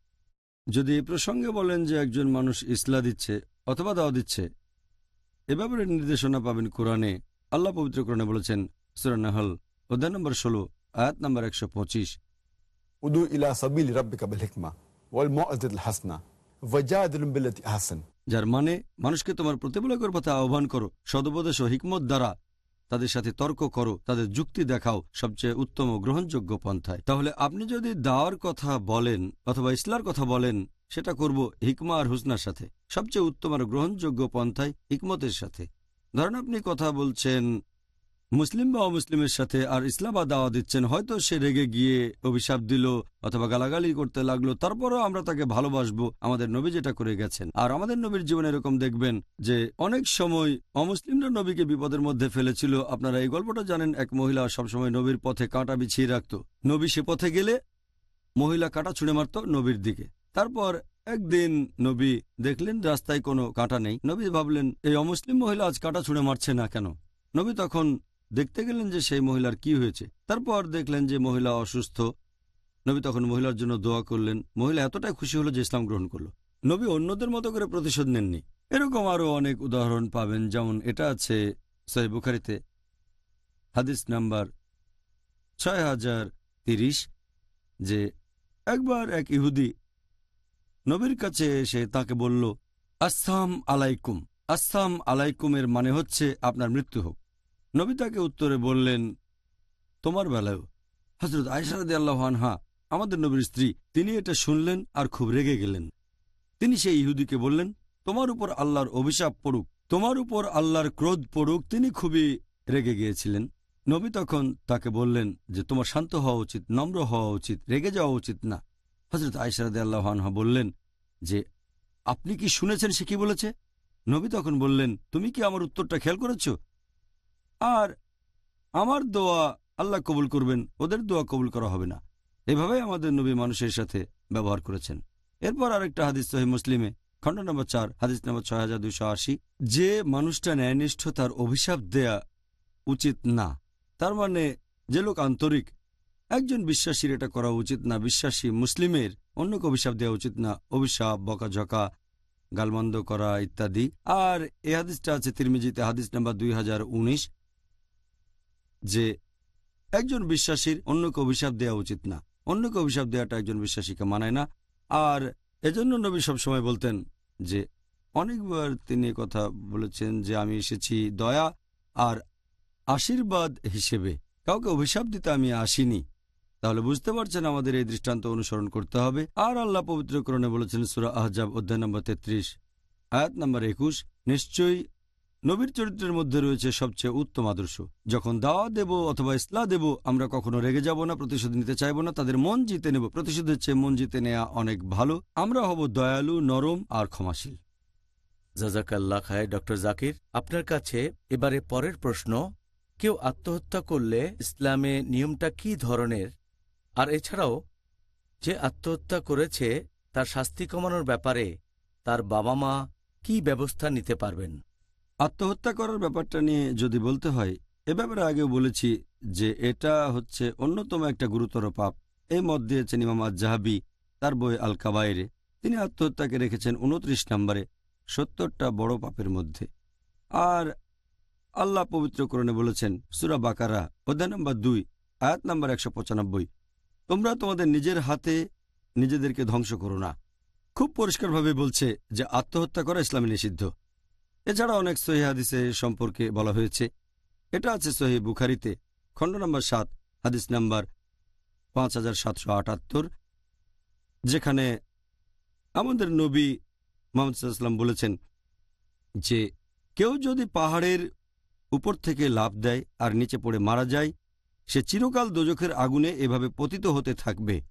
যদি এই প্রসঙ্গে বলেন যে একজন মানুষ ইসলা দিচ্ছে অথবা দাওয়া দিচ্ছে। এ ব্যাপারে নির্দেশনা পাবেন কোরআনে। আল্লাহ পবিত্র কোরআনে বলেছেন সুরানাহল অধ্যায় নম্বর ষোলো আয়াত নম্বর একশো পঁচিশ। উদু ইলা সাবিল রাব্বিকা বিল হিকমা ওয়াল মুআজিল হাসনা ওয়াজাদিলুম বিল্লাতি আহসান। যার মানে মানুষকে তোমার প্রতিবলকের পথে আহ্বান করো সদুপদেশ ও হিকমত দ্বারা। তাদের সাথে তর্ক করো তাদের যুক্তি দেখাও সবচেয়ে উত্তম ও গ্রহণযোগ্য পন্থায়। তাহলে আপনি যদি দাওয়ার কথা বলেন অথবা ইসলার কথা বলেন সেটা করব হিকমা আর হুসনার সাথে। সবচেয়ে উত্তম আর গ্রহণযোগ্য পন্থায় হিকমতের সাথে। ধরেন আপনি কথা বলছেন, মুসলিম বা অমুসলিমের সাথে আর ইসলাম দাওয়া দিচ্ছেন, হয়তো সে রেগে গিয়ে অভিশাপ দিল অথবা গালাগালি করতে লাগল, তারপরও আমরা তাকে ভালোবাসবো, আমাদের নবী যেটা করে গেছেন। আর আমাদের নবীর জীবনে এরকম দেখবেন যে, অনেক সময় অমুসলিমরা নবীকে বিপদের মধ্যে ফেলেছিল। আপনারা এই গল্পটা জানেন, এক মহিলা সবসময় নবীর পথে কাঁটা বিছিয়ে রাখত। নবী সে পথে গেলে মহিলা কাঁটা ছুঁড়ে মারত নবীর দিকে। তারপর একদিন নবী দেখলেন, রাস্তায় কোনো কাঁটা নেই। নবী ভাবলেন, এই অমুসলিম মহিলা আজ কাঁটা ছুঁড়ে মারছে না কেন? নবী তখন দেখতে গেলেন যে সেই মহিলার কি হয়েছে। তারপর দেখলেন যে মহিলা অসুস্থ। নবী তখন মহিলার জন্য দোয়া করলেন। মহিলা এতটাই খুশি হলো যে ইসলাম গ্রহণ করল। নবী অন্যদের মতো করে প্রতিশোধ নেননি। এরকম আরও অনেক উদাহরণ পাবেন, যেমন এটা আছে বুখারিতে, হাদিস নাম্বার ছয় হাজার তিরিশ, যে একবার এক ইহুদি নবীর কাছে এসে তাকে বলল, আসসাম আলাইকুম। আসসাম আলাইকুমের মানে হচ্ছে আপনার মৃত্যু হোক। নবী তাকে উত্তরে বললেন, তোমার বেলায়ও। হজরত আয়সারদি আল্লাহানহা আমাদের নবীর স্ত্রী, তিনি এটা শুনলেন আর খুব রেগে গেলেন। তিনি সেই ইহুদিকে বললেন, তোমার উপর আল্লাহর অভিশাপ পড়ুক, তোমার উপর আল্লাহর ক্রোধ পড়ুক, তিনি খুবই রেগে গিয়েছিলেন। নবী তখন তাকে বললেন যে, তোমার শান্ত হওয়া উচিত, নম্র হওয়া উচিত, রেগে যাওয়া উচিত না। হজরত আয়সারদি আল্লাহানহা বললেন যে, আপনি কি শুনেছেন সে কি বলেছে? নবী তখন বললেন, তুমি কি আমার উত্তরটা খেয়াল করেছ? আর আমার দোয়া আল্লাহ কবুল করবেন, ওদের দোয়া কবুল করা হবে না। এভাবেই আমাদের নবী মানুষের সাথে ব্যবহার করেছেন। এরপর আরেকটা হাদিস সহি মুসলিমে, খণ্ড নম্বর চার, হাদিস নম্বর ছয় হাজার দুইশো আশি। যে মানুষটা ন্যায়নিষ্ঠ তার অভিশাপ দেয়া উচিত না, তার মানে যে লোক আন্তরিক একজন বিশ্বাসীর এটা করা উচিত না। বিশ্বাসী মুসলিমের অন্যকে অভিশাপ দেওয়া উচিত না। অভিশাপ, বকাঝকা, গালমন্দ করা ইত্যাদি। আর এ হাদিসটা আছে তিরমিজিতে, হাদিস নাম্বার দুই হাজার উনিশ, যে একজন বিশ্বাসীর অন্যকে অভিশাপ দেওয়া উচিত না। অন্যকে অভিশাপ দেওয়াটা একজন বিশ্বাসীকে মানায় না। আর এজন্য নবী সবসময় বলতেন যে, অনেকবার তিনি কথা বলেছেন যে, আমি এসেছি দয়া আর আশীর্বাদ হিসেবে। কাউকে অভিশাপ দিতে আমি আসিনি। তাহলে বুঝতে পারছেন আমাদের এই দৃষ্টান্ত অনুসরণ করতে হবে। আর আল্লাহ পবিত্রকরণে বলেছেন, সুরা আহজাব অধ্যায় নম্বর তেত্রিশ, আয়াত নম্বর একুশ, নিশ্চয়ই নবীর চরিত্রের মধ্যে রয়েছে সবচেয়ে উত্তম আদর্শ। যখন দাওয়া দেব অথবা ইসলা দেব, আমরা কখনো রেগে যাব না, প্রতিশোধ নিতে চাইব না, তাদের মন জিতে নেব। প্রতিশোধের চেয়ে মন জিতে নেওয়া অনেক ভালো। আমরা হব দয়ালু, নরম আর ক্ষমাশীল। জাজাকাল্লা খায় ডক্টর জাকির, আপনার কাছে এবারে পরের প্রশ্ন, কেউ আত্মহত্যা করলে ইসলামে নিয়মটা কি ধরনের? আর এছাড়াও, যে আত্মহত্যা করেছে, তার শাস্তি কমানোর ব্যাপারে তার বাবা মা কি ব্যবস্থা নিতে পারবেন? আত্মহত্যা করার ব্যাপারটা নিয়ে যদি বলতে হয়, এ ব্যাপারে আগেও বলেছি যে এটা হচ্ছে অন্যতম একটা গুরুতর পাপ। এই মত দিয়েছেন ইমাম আজ-জাহাবি, তার বই আল কাবায়েরে তিনি আত্মহত্যাকে রেখেছেন উনত্রিশ নম্বরে, সত্তরটা বড় পাপের মধ্যে। আর আল্লাহ পবিত্রকরণে বলেছেন, সুরা বাকারা, অধ্যায় নম্বর দুই, আয়াত নম্বর একশো পঁচানব্বই তোমরা তোমাদের নিজের হাতে নিজেদেরকে ধ্বংস করো না। খুব পরিষ্কারভাবে বলছে যে আত্মহত্যা করা ইসলামী নিষিদ্ধ। এছাড়া অনেক হাদিসে সম্পর্কে বলা হয়েছে। এটা আছে সহি বুখারিতে, খণ্ড নম্বর সাত, হাদিস নাম্বার পাঁচ হাজার আটাত্তর, যেখানে আমাদের নবী মোহাম্মদ বলেছেন যে কেউ যদি পাহাড়ের উপর থেকে লাভ দেয় আর নিচে পড়ে মারা যায় সে চিরকাল দোজখের আগুনে এভাবে পতিত হতে থাকবে।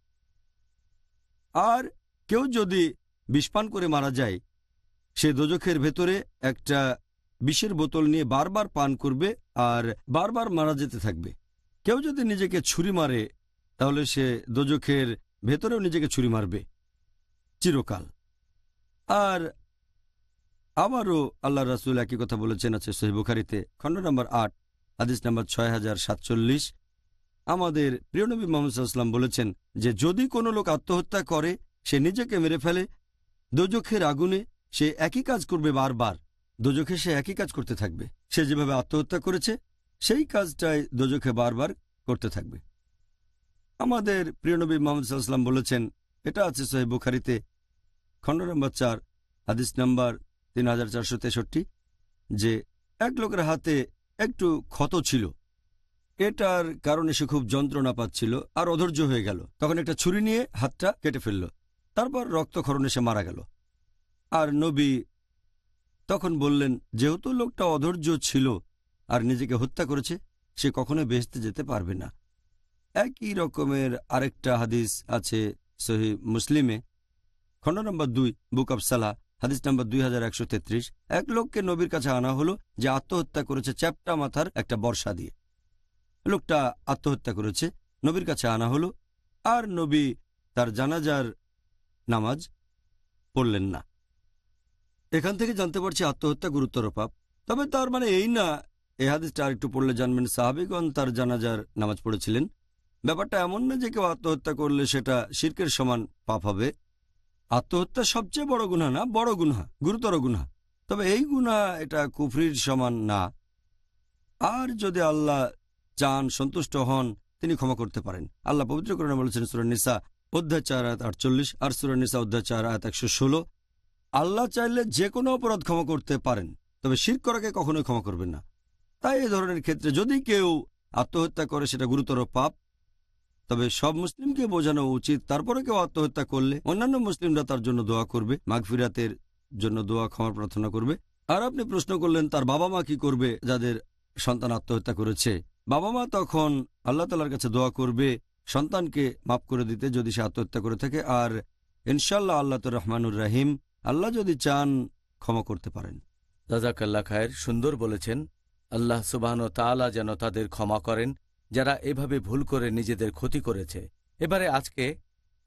আর কেউ যদি বিষপান করে মারা যায়, সে দোজখের ভেতরে একটা বিষের বোতল নিয়ে বারবার পান করবে আর বারবার মারা যেতে থাকবে। কেউ যদি নিজেকে ছুরি মারে, তাহলে সে দোজখের ভেতরেও নিজেকে ছুরি মারবে। চিরকাল। আর আবারও আল্লাহ রাসুল একই কথা বলেছেন আছে সহি বুখারিতে, খণ্ড নম্বর আট, হাদিস নম্বর ছয় হাজার সাতচল্লিশ। আমাদের প্রিয়নবী মোহাম্মদ সাল্লাম বলেছেন যে, যদি কোনো লোক আত্মহত্যা করে, সে নিজেকে মেরে ফেলে, দোজখের আগুনে সে একই কাজ করবে বারবার। দোজখে সে একই কাজ করতে থাকবে। সে যেভাবে আত্মহত্যা করেছে, সেই কাজটাই দোজখে বারবার করতে থাকবে। আমাদের প্রিয়নবী মোহাম্মদ সাল্লাম বলেছেন, এটা আছে সোহেব বুখারিতে, খণ্ড নম্বর চার, হাদিস নম্বর তিন হাজার চারশো তেষট্টি, যে, এক লোকের হাতে একটু ক্ষত ছিল। এটার কারণে সে খুব যন্ত্রণা পাচ্ছিল আর অধৈর্য হয়ে গেল। তখন একটা ছুরি নিয়ে হাতটা কেটে ফেলল। তারপর রক্তক্ষরণে সে মারা গেল। আর নবী তখন বললেন, যেহেতু লোকটা অধৈর্য ছিল আর নিজেকে হত্যা করেছে, সে কখনো বেহেস্তে যেতে পারবে না। একই রকমের আরেকটা হাদিস আছে সহি মুসলিমে, খণ্ড নম্বর দুই, বুক অব সালাহ, হাদিস নম্বর দুই এক লোককে নবীর কাছে আনা হলো যে আত্মহত্যা করেছে চ্যাপটা মাথার একটা বর্ষা দিয়ে। লোকটা আত্মহত্যা করেছে, নবীর কাছে আনা হলো, আর নবী তার জানাজার নামাজ পড়লেন না। এখান থেকে জানতে পারছি আত্মহত্যা গুরুতর পাপ। তবে তার মানে এই না এ হাদিসটা আরেকটু পড়লে জানবেন সাহাবিগণ তার জানাজার নামাজ পড়েছিলেন। ব্যাপারটা এমন না যে কেউ আত্মহত্যা করলে সেটা শির্কের সমান পাপ হবে। আত্মহত্যা সবচেয়ে বড় গুণা না, বড় গুণা গুরুতর গুণা তবে এই গুণা এটা কুফরির সমান না। আর যদি আল্লাহ চান সন্তুষ্ট হন, তিনি ক্ষমা করতে পারেন। আল্লাহ পবিত্রকরণে বলেছেন সুরানিসা অধ্যায় চার, আয়াত আটচল্লিশ আর সুরানিসা অধ্যায় চার, আয়াত একশো ষোলো। আল্লাহ চাইলে যে কোনো অপরাধ ক্ষমা করতে পারেন, তবে শির করাকে কখনোই ক্ষমা করবেন না। তাই এ ধরনের ক্ষেত্রে যদি কেউ আত্মহত্যা করে, সেটা গুরুতর পাপ। তবে সব মুসলিমকে বোঝানো উচিত, তারপরে কেউ আত্মহত্যা করলে অন্যান্য মুসলিমরা তার জন্য দোয়া করবে, মাগফিরাতের জন্য দোয়া, ক্ষমা প্রার্থনা করবে। আর আপনি প্রশ্ন করলেন, তার বাবা মা কি করবে যাদের সন্তান আত্মহত্যা করেছে? বাবা মা তখন আল্লাহ তালার কাছে দোয়া করবে, সন্তানকে মাফ করে দিতে যদি সে আত্মহত্যা করে থাকে। আর ইনশাল্লাহ আল্লাহ তো রহমানুর রাহিম, আল্লাহ যদি চান ক্ষমা করতে পারেন। রাজাকাল্লা খায়ের সুন্দর বলেছেন, আল্লাহ সুবাহন তালা যেন তাদের ক্ষমা করেন, যারা এভাবে ভুল করে নিজেদের ক্ষতি করেছে। এবারে আজকে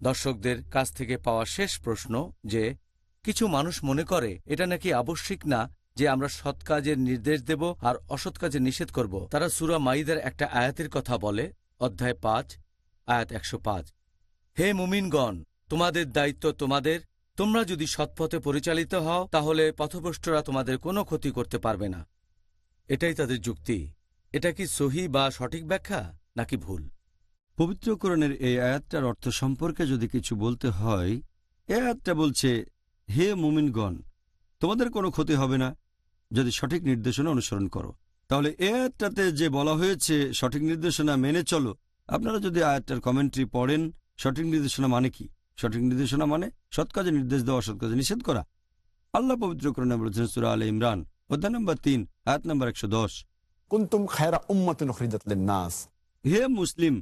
দর্শকদের কাছ থেকে পাওয়া শেষ প্রশ্ন যে, কিছু মানুষ মনে করে, এটা নাকি আবশ্যিক না যে আমরা সৎ কাজের নির্দেশ দেব আর অসৎ কাজে নিষেধ করব। তারা সুরা মাইদের একটা আয়াতের কথা বলে, অধ্যায় পাঁচ, আয়াত একশো পাঁচ। হে মুমিনগণ, তোমাদের দায়িত্ব তোমাদের। তোমরা যদি সৎপথে পরিচালিত হও, তাহলে পথভ্রষ্টরা তোমাদের কোনো ক্ষতি করতে পারবে না। এটাই তাদের যুক্তি। এটা কি সহি বা সঠিক ব্যাখ্যা, নাকি ভুল? পবিত্রকরণের এই আয়াতটার অর্থ সম্পর্কে যদি কিছু বলতে হয় এ আয়াতটা বলছে, হে মুমিনগণ, তোমাদের কোনো ক্ষতি হবে না। যদি সঠিক নির্দেশনা অনুসরণ করো। তাহলে এ আয়াতটাতে যে বলা হয়েছে সঠিক নির্দেশনা মেনে চলো। আপনারা যদি আয়াতটার কমেন্ট্রি পড়েন সঠিক নির্দেশনা মানে কি? সঠিক নির্দেশনা মানে সৎ কাজে নির্দেশ দেওয়া অসৎ কাজে নিষেধ করা। আল্লাহ পবিত্রকরণে বলেছেন সুরা আল ইমরান অধ্যায় নম্বর তিন আয়াত নম্বর একশো দশ। কুন্তুম খায়রা হে মুসলিম